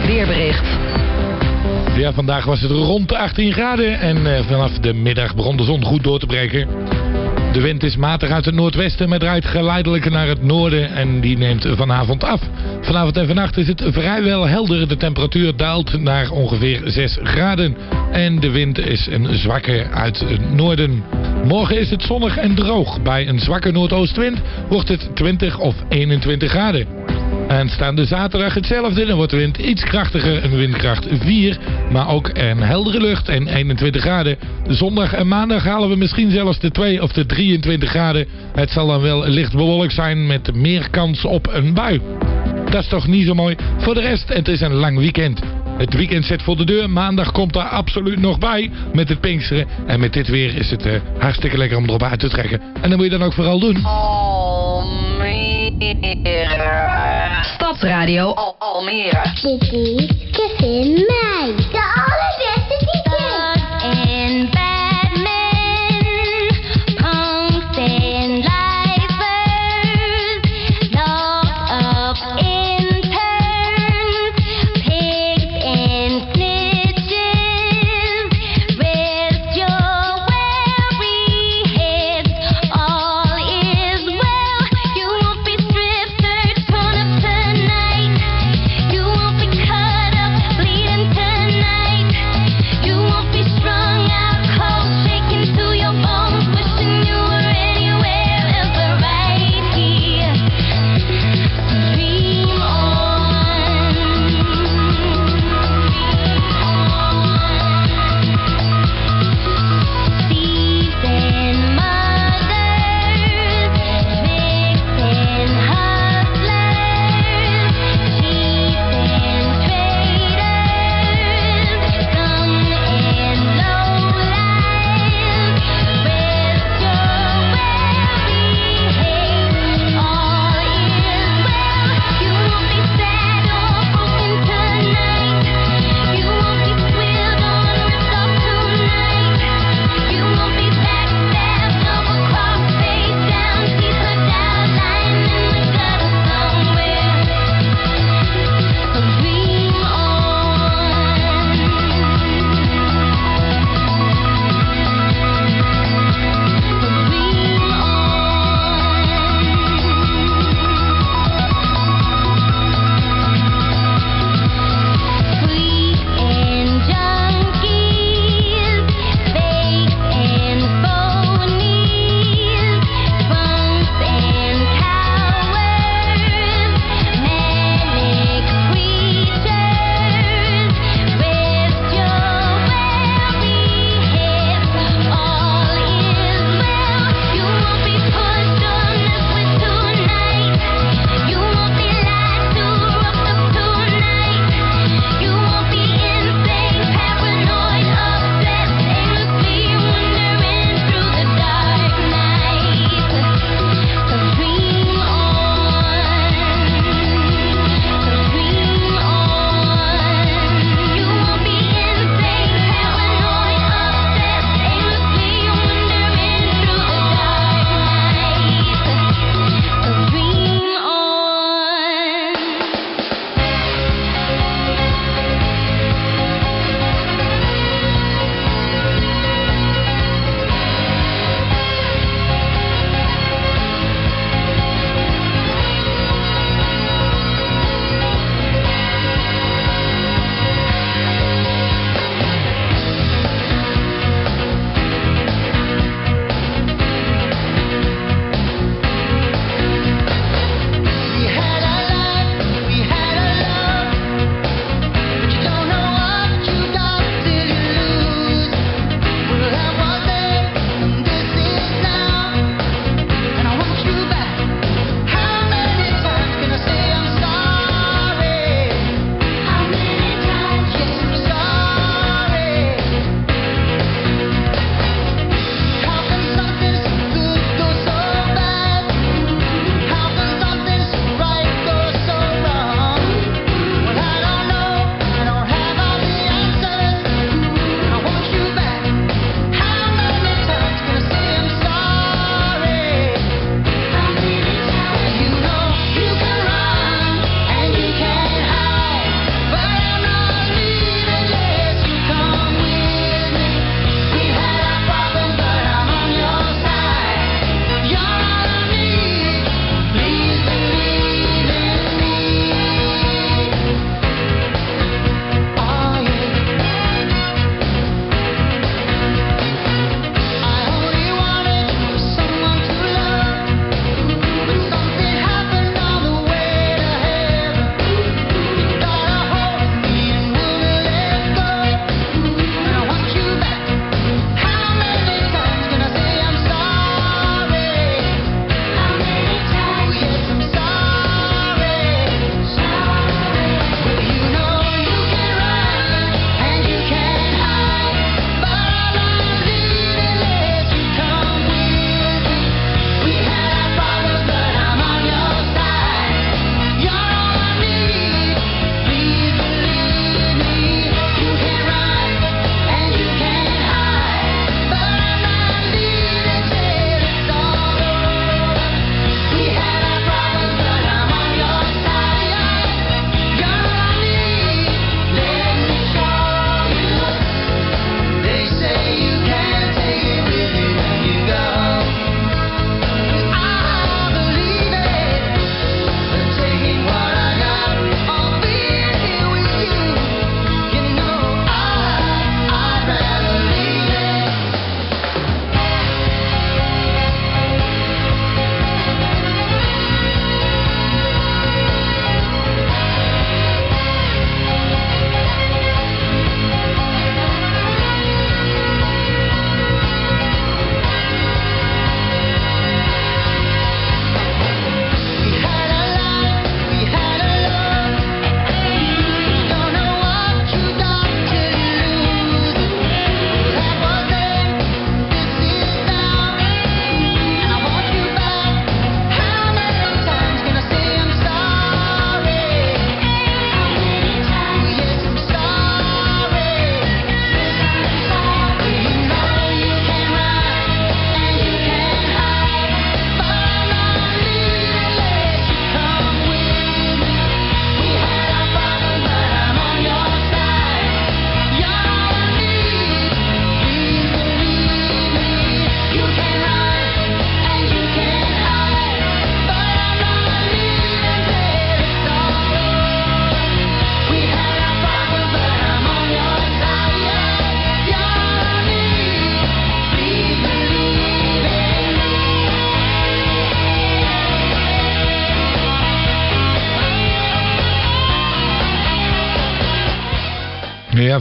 Weerbericht. Ja, vandaag was het rond de 18 graden en eh, vanaf de middag begon de zon goed door te breken. De wind is matig uit het noordwesten, maar draait geleidelijk naar het noorden en die neemt vanavond af. Vanavond en vannacht is het vrijwel helder. De temperatuur daalt naar ongeveer 6 graden en de wind is een zwakke uit het noorden. Morgen is het zonnig en droog. Bij een zwakke noordoostwind wordt het 20 of 21 graden. Aanstaande zaterdag hetzelfde. Dan wordt de wind iets krachtiger, een windkracht 4. Maar ook een heldere lucht en 21 graden. Zondag en maandag halen we misschien zelfs de 2 of de 23 graden. Het zal dan wel licht bewolkt zijn met meer kans op een bui. Dat is toch niet zo mooi. Voor de rest, het is een lang weekend. Het weekend zit voor de deur. Maandag komt daar absoluut nog bij. Met het Pinksteren. En met dit weer is het eh, hartstikke lekker om erop uit te trekken. En dat moet je dan ook vooral doen. Stadsradio Al Almere. Dit is Kevin Mij.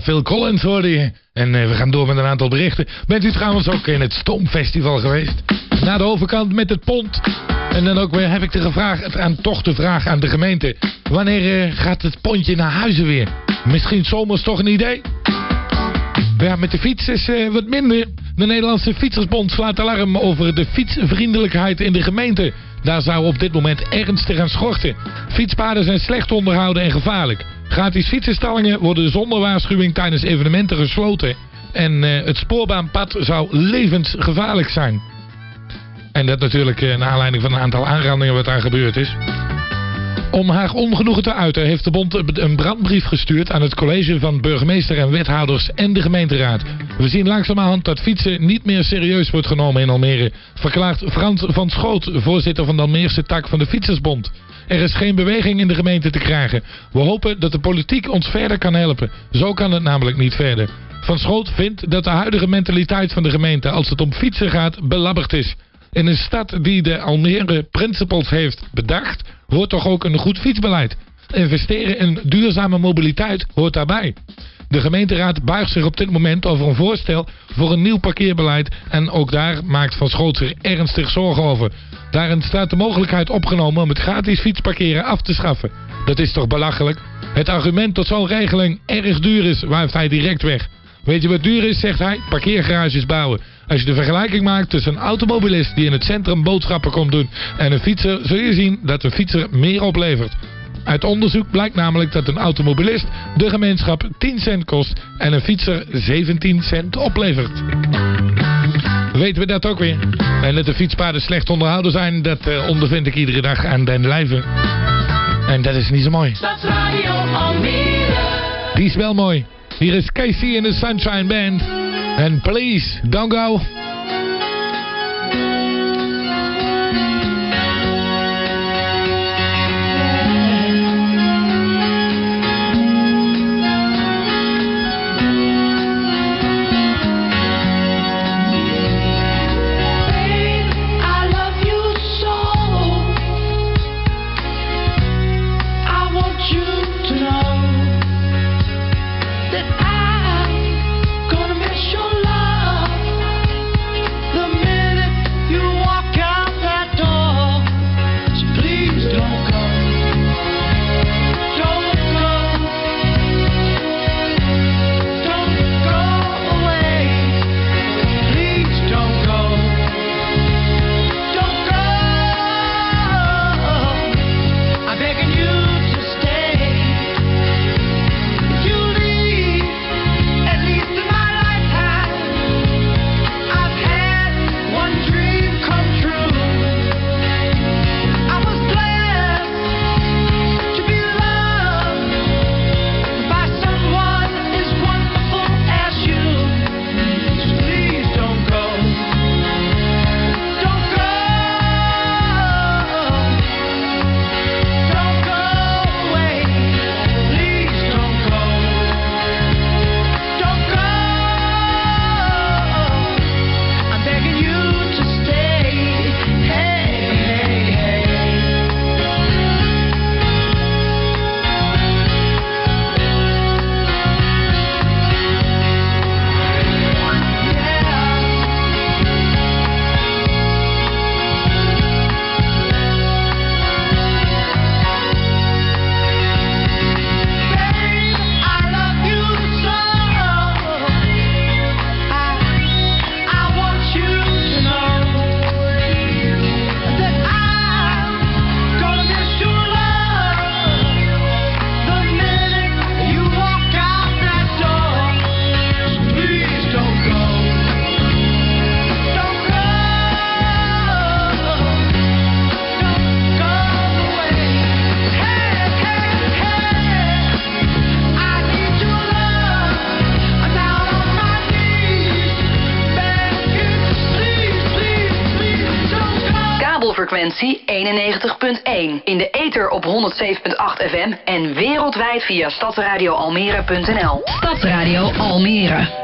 Phil Collins hoorde je. En eh, we gaan door met een aantal berichten. Bent u trouwens ook in het Stoomfestival geweest? Naar de overkant met het pont. En dan ook weer heb ik de vraag, aan, toch de vraag aan de gemeente. Wanneer eh, gaat het pontje naar huizen weer? Misschien zomers toch een idee? Ja, met de fiets is eh, wat minder. De Nederlandse Fietsersbond slaat alarm over de fietsvriendelijkheid in de gemeente. Daar zou op dit moment ernstig aan schorten. Fietspaden zijn slecht onderhouden en gevaarlijk. Gratis fietsenstallingen worden zonder waarschuwing tijdens evenementen gesloten. En eh, het spoorbaanpad zou levensgevaarlijk zijn. En dat natuurlijk eh, naar aanleiding van een aantal aanrandingen wat daar gebeurd is. Om haar ongenoegen te uiten heeft de bond een brandbrief gestuurd aan het college van burgemeester en wethouders en de gemeenteraad. We zien langzamerhand dat fietsen niet meer serieus wordt genomen in Almere, verklaart Frans van Schoot, voorzitter van de Almeerse tak van de Fietsersbond. Er is geen beweging in de gemeente te krijgen. We hopen dat de politiek ons verder kan helpen. Zo kan het namelijk niet verder. Van Schoot vindt dat de huidige mentaliteit van de gemeente als het om fietsen gaat belabberd is. In een stad die de Almere Principles heeft bedacht, hoort toch ook een goed fietsbeleid. Investeren in duurzame mobiliteit hoort daarbij. De gemeenteraad buigt zich op dit moment over een voorstel voor een nieuw parkeerbeleid en ook daar maakt Van Schoot zich ernstig zorgen over. Daarin staat de mogelijkheid opgenomen om het gratis fietsparkeren af te schaffen. Dat is toch belachelijk? Het argument dat zo'n regeling erg duur is, wuift hij direct weg. Weet je wat duur is, zegt hij? Parkeergarages bouwen. Als je de vergelijking maakt tussen een automobilist die in het centrum boodschappen komt doen en een fietser, zul je zien dat een fietser meer oplevert. Uit onderzoek blijkt namelijk dat een automobilist de gemeenschap 10 cent kost en een fietser 17 cent oplevert. Weten we dat ook weer? En dat de fietspaden slecht onderhouden zijn, dat eh, ondervind ik iedere dag aan den lijve. En dat is niet zo mooi. Stadsradio Almere. Die is wel mooi. Hier is Casey in de Sunshine Band. En please, don't go. In de ether op 107.8 FM en wereldwijd via stadsradioalmere.nl. Stadsradio Almere.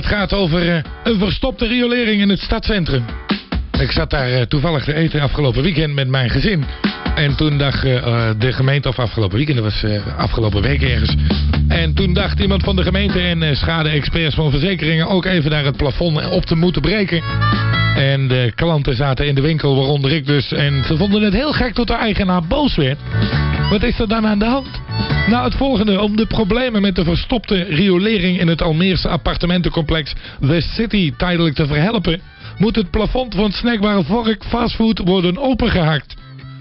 Het gaat over eh, een verstopte riolering in het stadscentrum. Ik zat daar eh, toevallig te eten afgelopen weekend met mijn gezin. En toen dacht eh, de gemeente, of afgelopen weekend, dat was afgelopen week ergens. En toen dacht iemand van de gemeente en schade-experts van verzekeringen ook even daar het plafond op te moeten breken. En de klanten zaten in de winkel, waaronder ik dus. En ze vonden het heel gek tot de eigenaar boos werd. Wat is er dan aan de hand? Nou, het volgende. Om de problemen met de verstopte riolering in het Almeerse appartementencomplex The City tijdelijk te verhelpen, moet het plafond van snackbar Vork Fastfood worden opengehakt.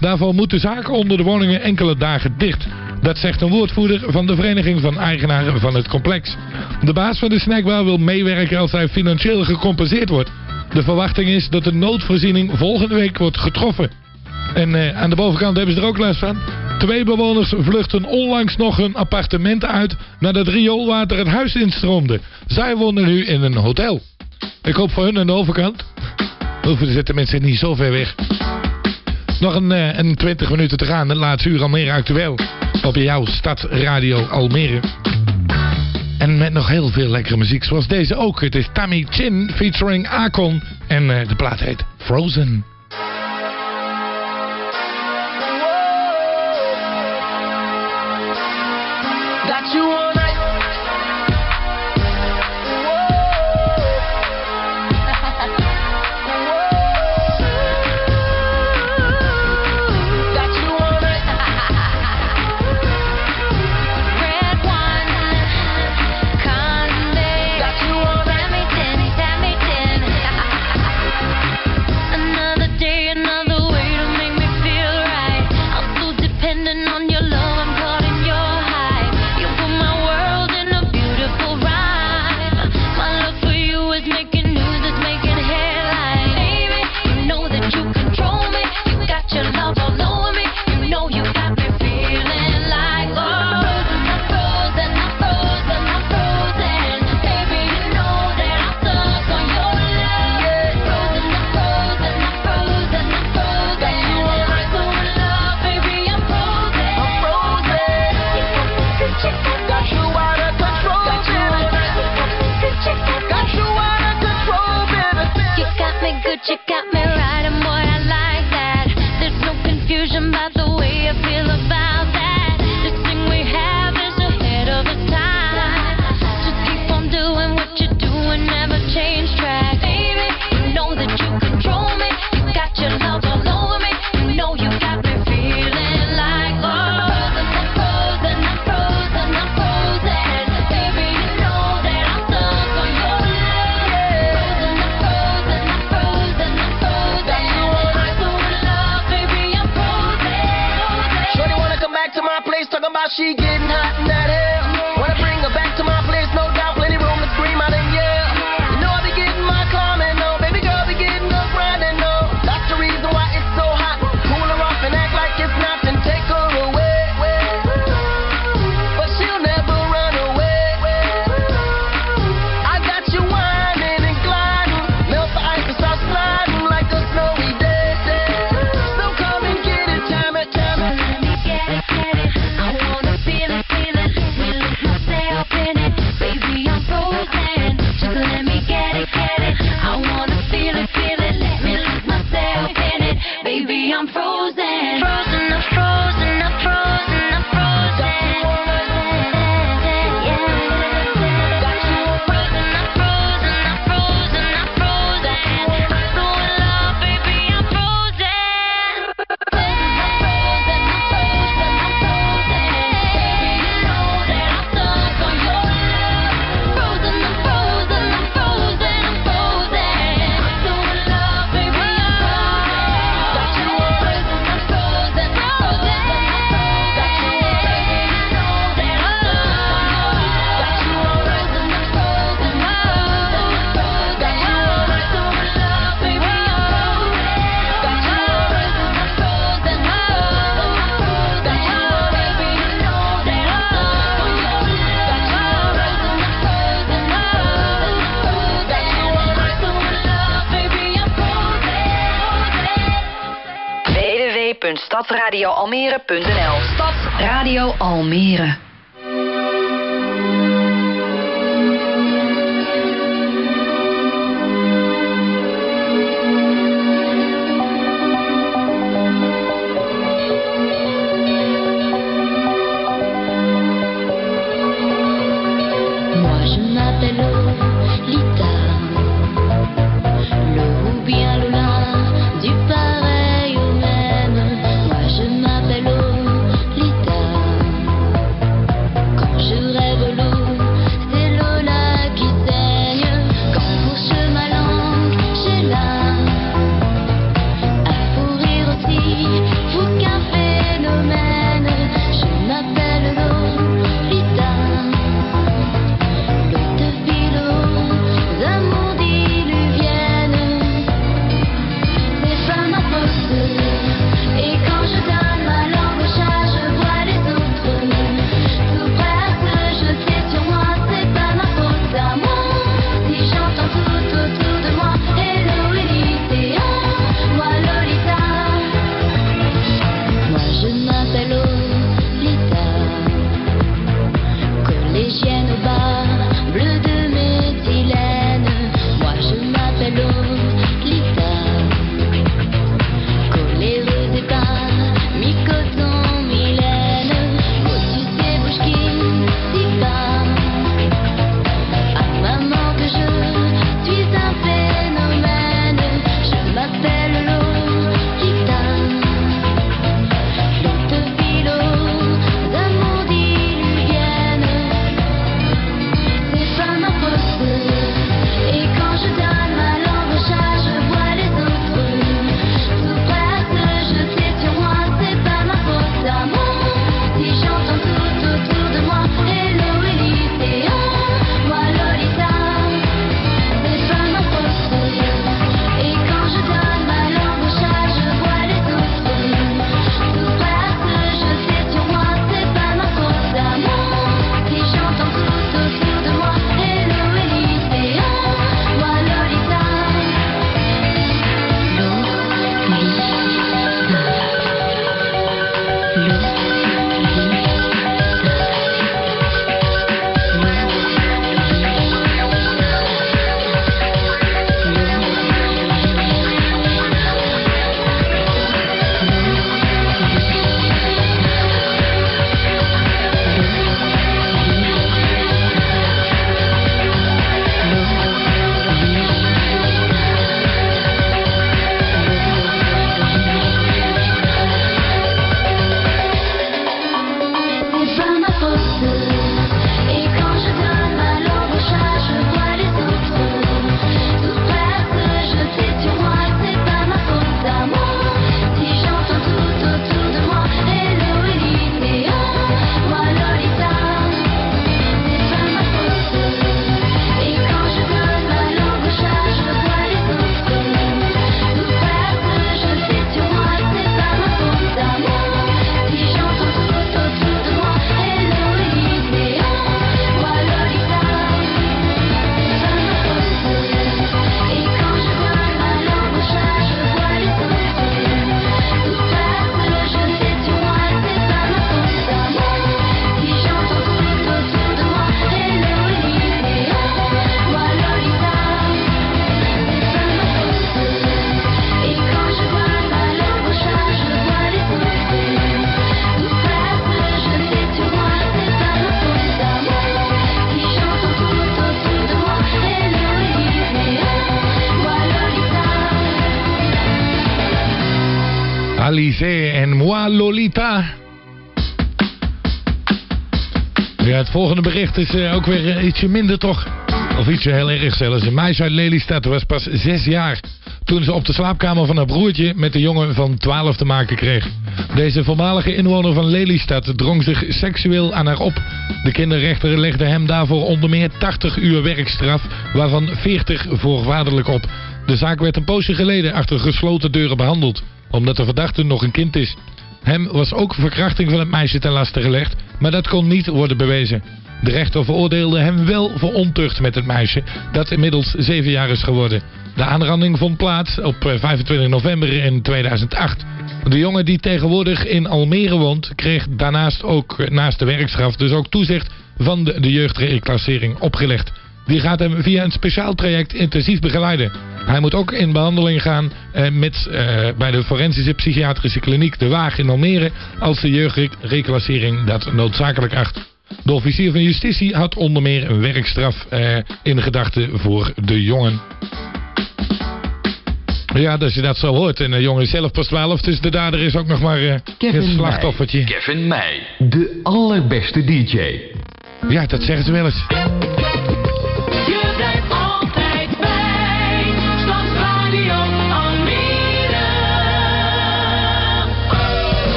Daarvoor moeten zaken onder de woningen enkele dagen dicht. Dat zegt een woordvoerder van de vereniging van eigenaren van het complex. De baas van de snackbar wil meewerken als hij financieel gecompenseerd wordt. De verwachting is dat de noodvoorziening volgende week wordt getroffen. En eh, aan de bovenkant hebben ze er ook last van. Twee bewoners vluchten onlangs nog hun appartement uit nadat rioolwater het huis instroomde. Zij wonen nu in een hotel. Ik hoop voor hun aan de overkant. Hoeven zitten mensen niet zo ver weg. Nog een, eh, een 20 minuten te gaan. Het laatste uur Almere actueel. Op jouw stadsradio Almere. En met nog heel veel lekkere muziek zoals deze ook. Het is Tammy Chin featuring Akon. En eh, de plaat heet Frozen. www.stadsradioalmere.nl Stadsradio Almere. Het volgende bericht is eh, ook weer eh, ietsje minder toch? Of ietsje heel erg zelfs. Een meisje uit Lelystad was pas zes jaar toen ze op de slaapkamer van haar broertje met een jongen van 12 te maken kreeg. Deze voormalige inwoner van Lelystad drong zich seksueel aan haar op. De kinderrechter legde hem daarvoor onder meer 80 uur werkstraf, waarvan 40 voorwaardelijk op. De zaak werd een poosje geleden achter gesloten deuren behandeld, omdat de verdachte nog een kind is. Hem was ook verkrachting van het meisje ten laste gelegd, maar dat kon niet worden bewezen. De rechter veroordeelde hem wel voor ontucht met het meisje, dat inmiddels 7 jaar is geworden. De aanranding vond plaats op eh, 25 november in 2008. De jongen die tegenwoordig in Almere woont, kreeg daarnaast ook eh, naast de werkstraf dus ook toezicht van de jeugdreclassering opgelegd. Die gaat hem via een speciaal traject intensief begeleiden. Hij moet ook in behandeling gaan eh, met, eh, bij de forensische psychiatrische kliniek De Waag in Almere als de jeugdreclassering dat noodzakelijk acht. De officier van justitie had onder meer een werkstraf eh, in gedachten voor de jongen. Ja, als je dat zo hoort. En de jongen is zelf pas 12, dus de dader is ook nog maar eh, het slachtoffertje. Kevin Meij, de allerbeste DJ. Ja, dat zeggen ze wel eens.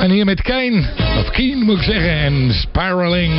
En hier met Kane, of Keen moet ik zeggen, en Spiraling.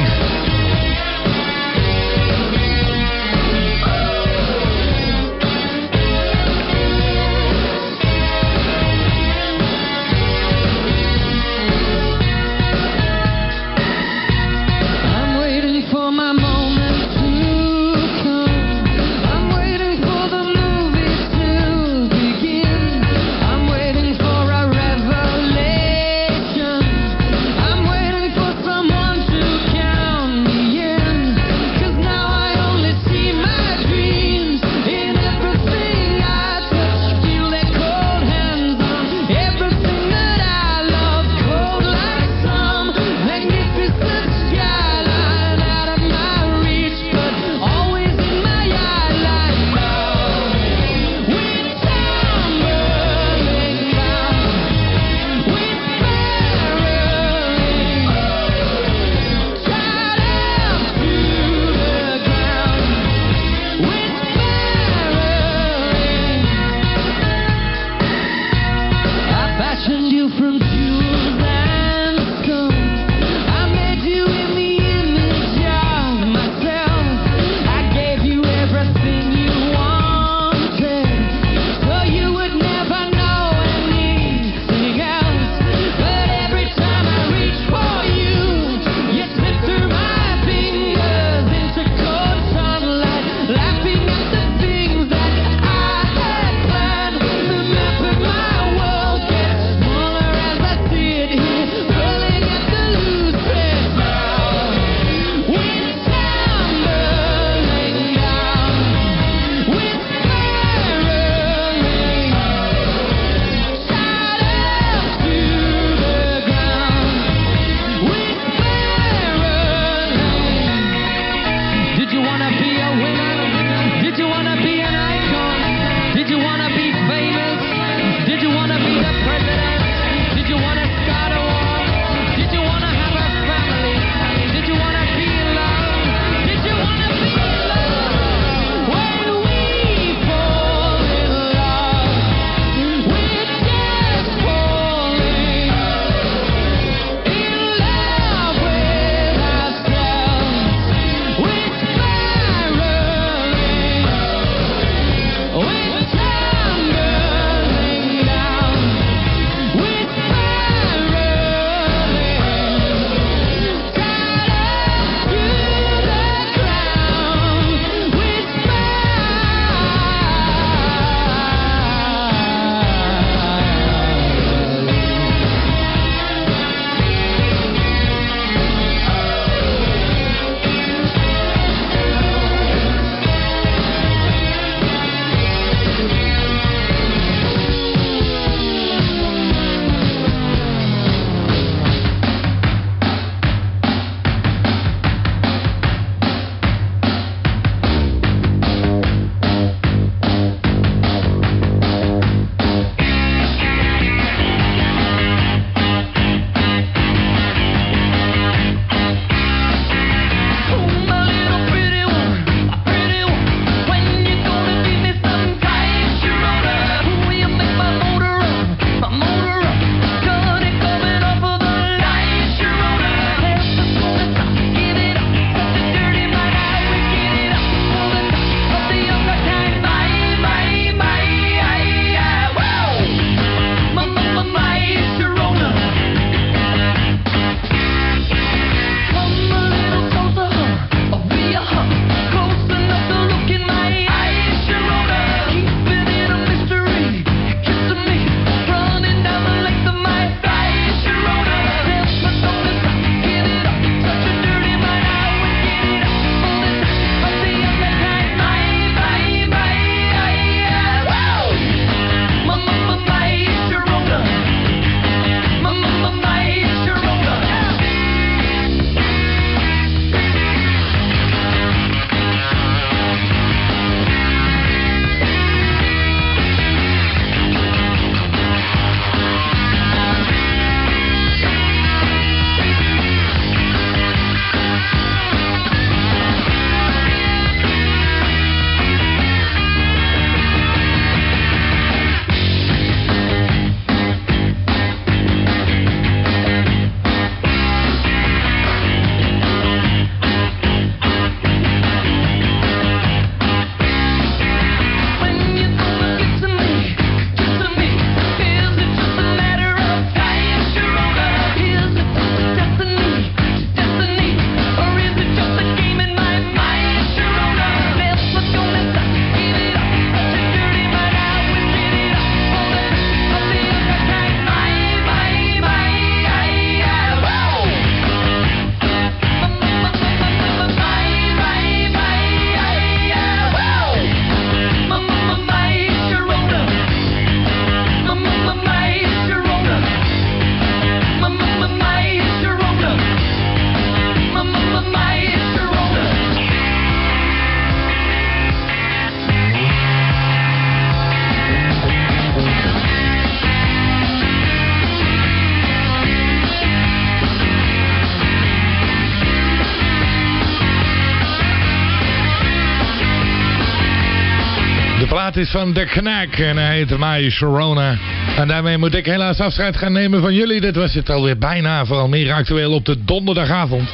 Plaat is van The Knack en hij heet My Sharona. En daarmee moet ik helaas afscheid gaan nemen van jullie. Dit was het alweer bijna voor Almere Actueel op de donderdagavond.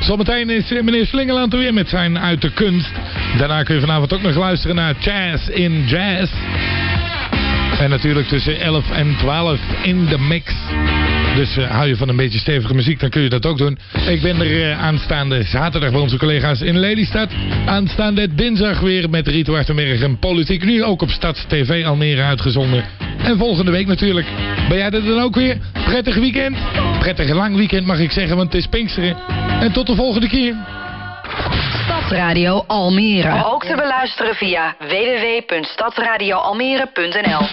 Zometeen is meneer Slingeland er weer met zijn Uit de Kunst. Daarna kun je vanavond ook nog luisteren naar Jazz in Jazz. En natuurlijk tussen 11 en 12 in de mix. Dus eh, hou je van een beetje stevige muziek, dan kun je dat ook doen. Ik ben er eh, aanstaande zaterdag bij onze collega's in Lelystad. Aanstaande dinsdag weer met Rito Hartenberg en Politiek. Nu ook op Stads TV Almere uitgezonden. En volgende week natuurlijk. Ben jij er dan ook weer? Prettig weekend? Prettig lang weekend mag ik zeggen, want het is Pinksteren. En tot de volgende keer. Stadsradio Almere. Ook te beluisteren via www.stadsradioalmere.nl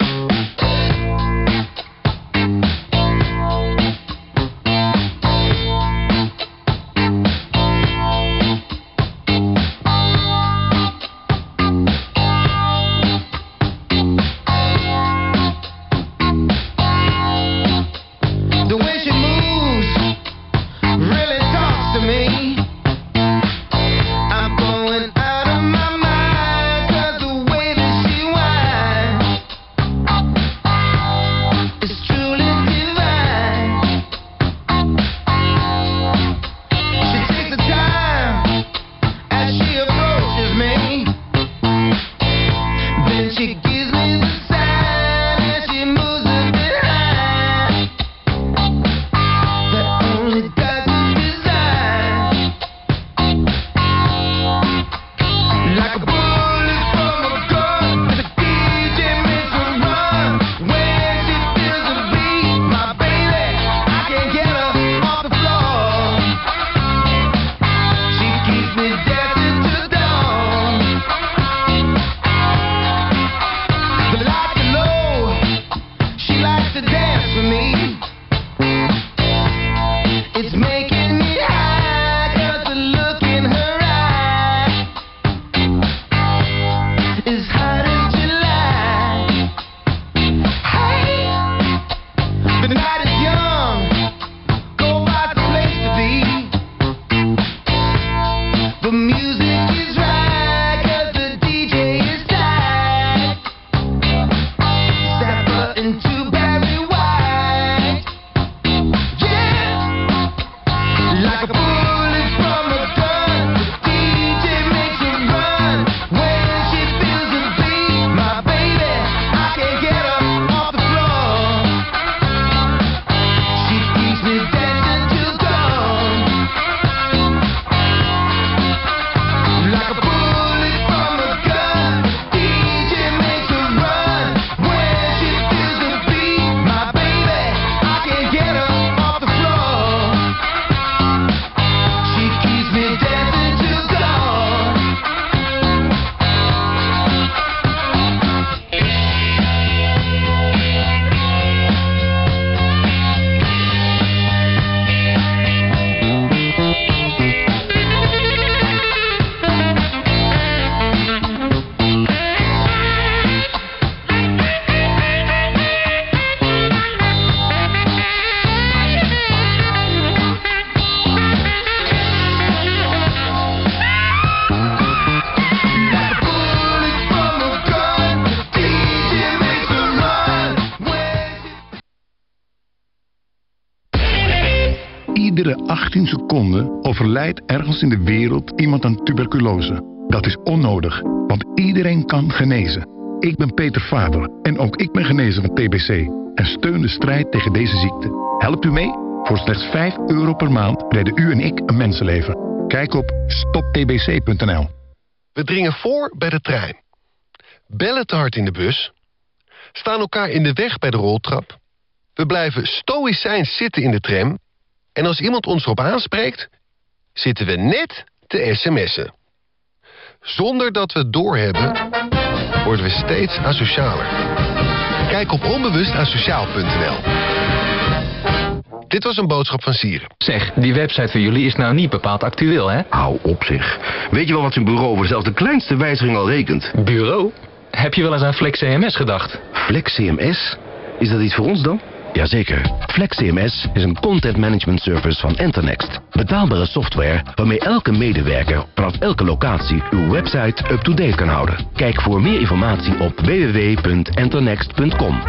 overlijdt ergens in de wereld iemand aan tuberculose. Dat is onnodig, want iedereen kan genezen. Ik ben Peter Faber en ook ik ben genezen van TBC en steun de strijd tegen deze ziekte. Helpt u mee? Voor slechts 5 euro per maand redden u en ik een mensenleven. Kijk op stoptbc.nl. We dringen voor bij de trein. Bellen te hard in de bus. Staan elkaar in de weg bij de roltrap. We blijven stoïcijns zitten in de tram. En als iemand ons erop aanspreekt, zitten we net te sms'en. Zonder dat we het doorhebben, worden we steeds asocialer. Kijk op onbewustasociaal.nl. Dit was een boodschap van Sieren. Zeg, die website van jullie is nou niet bepaald actueel, hè? Hou op zich. Weet je wel wat zijn bureau voor zelfs de kleinste wijziging al rekent? Bureau? Heb je wel eens aan Flex CMS gedacht? Flex CMS? Is dat iets voor ons dan? Jazeker. FlexCMS is een content management service van Enternext. Betaalbare software waarmee elke medewerker vanaf elke locatie uw website up-to-date kan houden. Kijk voor meer informatie op www.enternext.com.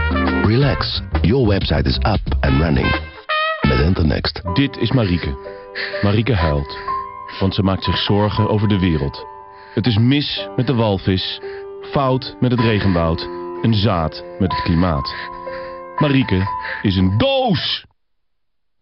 Relax, your website is up and running. Met Enternext. Dit is Marieke. Marieke huilt, want ze maakt zich zorgen over de wereld. Het is mis met de walvis, fout met het regenwoud en zaad met het klimaat. Marieke is een doos!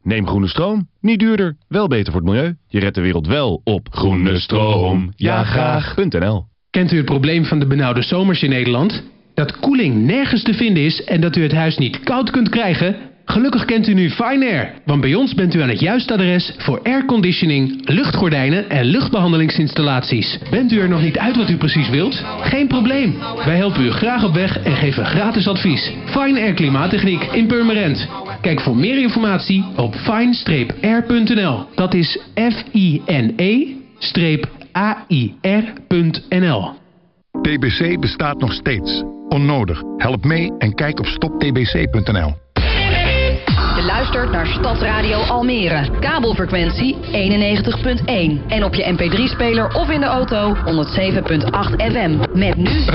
Neem groene stroom, niet duurder, wel beter voor het milieu. Je redt de wereld wel op groene stroom. Ja, graag.nl. Kent u het probleem van de benauwde zomers in Nederland? Dat koeling nergens te vinden is en dat u het huis niet koud kunt krijgen? Gelukkig kent u nu Fine Air, want bij ons bent u aan het juiste adres voor airconditioning, luchtgordijnen en luchtbehandelingsinstallaties. Bent u er nog niet uit wat u precies wilt? Geen probleem. Wij helpen u graag op weg en geven gratis advies. Fine Air Klimaattechniek in Purmerend. Kijk voor meer informatie op fine-air.nl. Dat is F-I-N-E-A-I-R.nl. TBC bestaat nog steeds. Onnodig. Help mee en kijk op stoptbc.nl. Je luistert naar Stadsradio Almere. Kabelfrequentie 91.1. En op je mp3-speler of in de auto 107.8 FM. Met nu...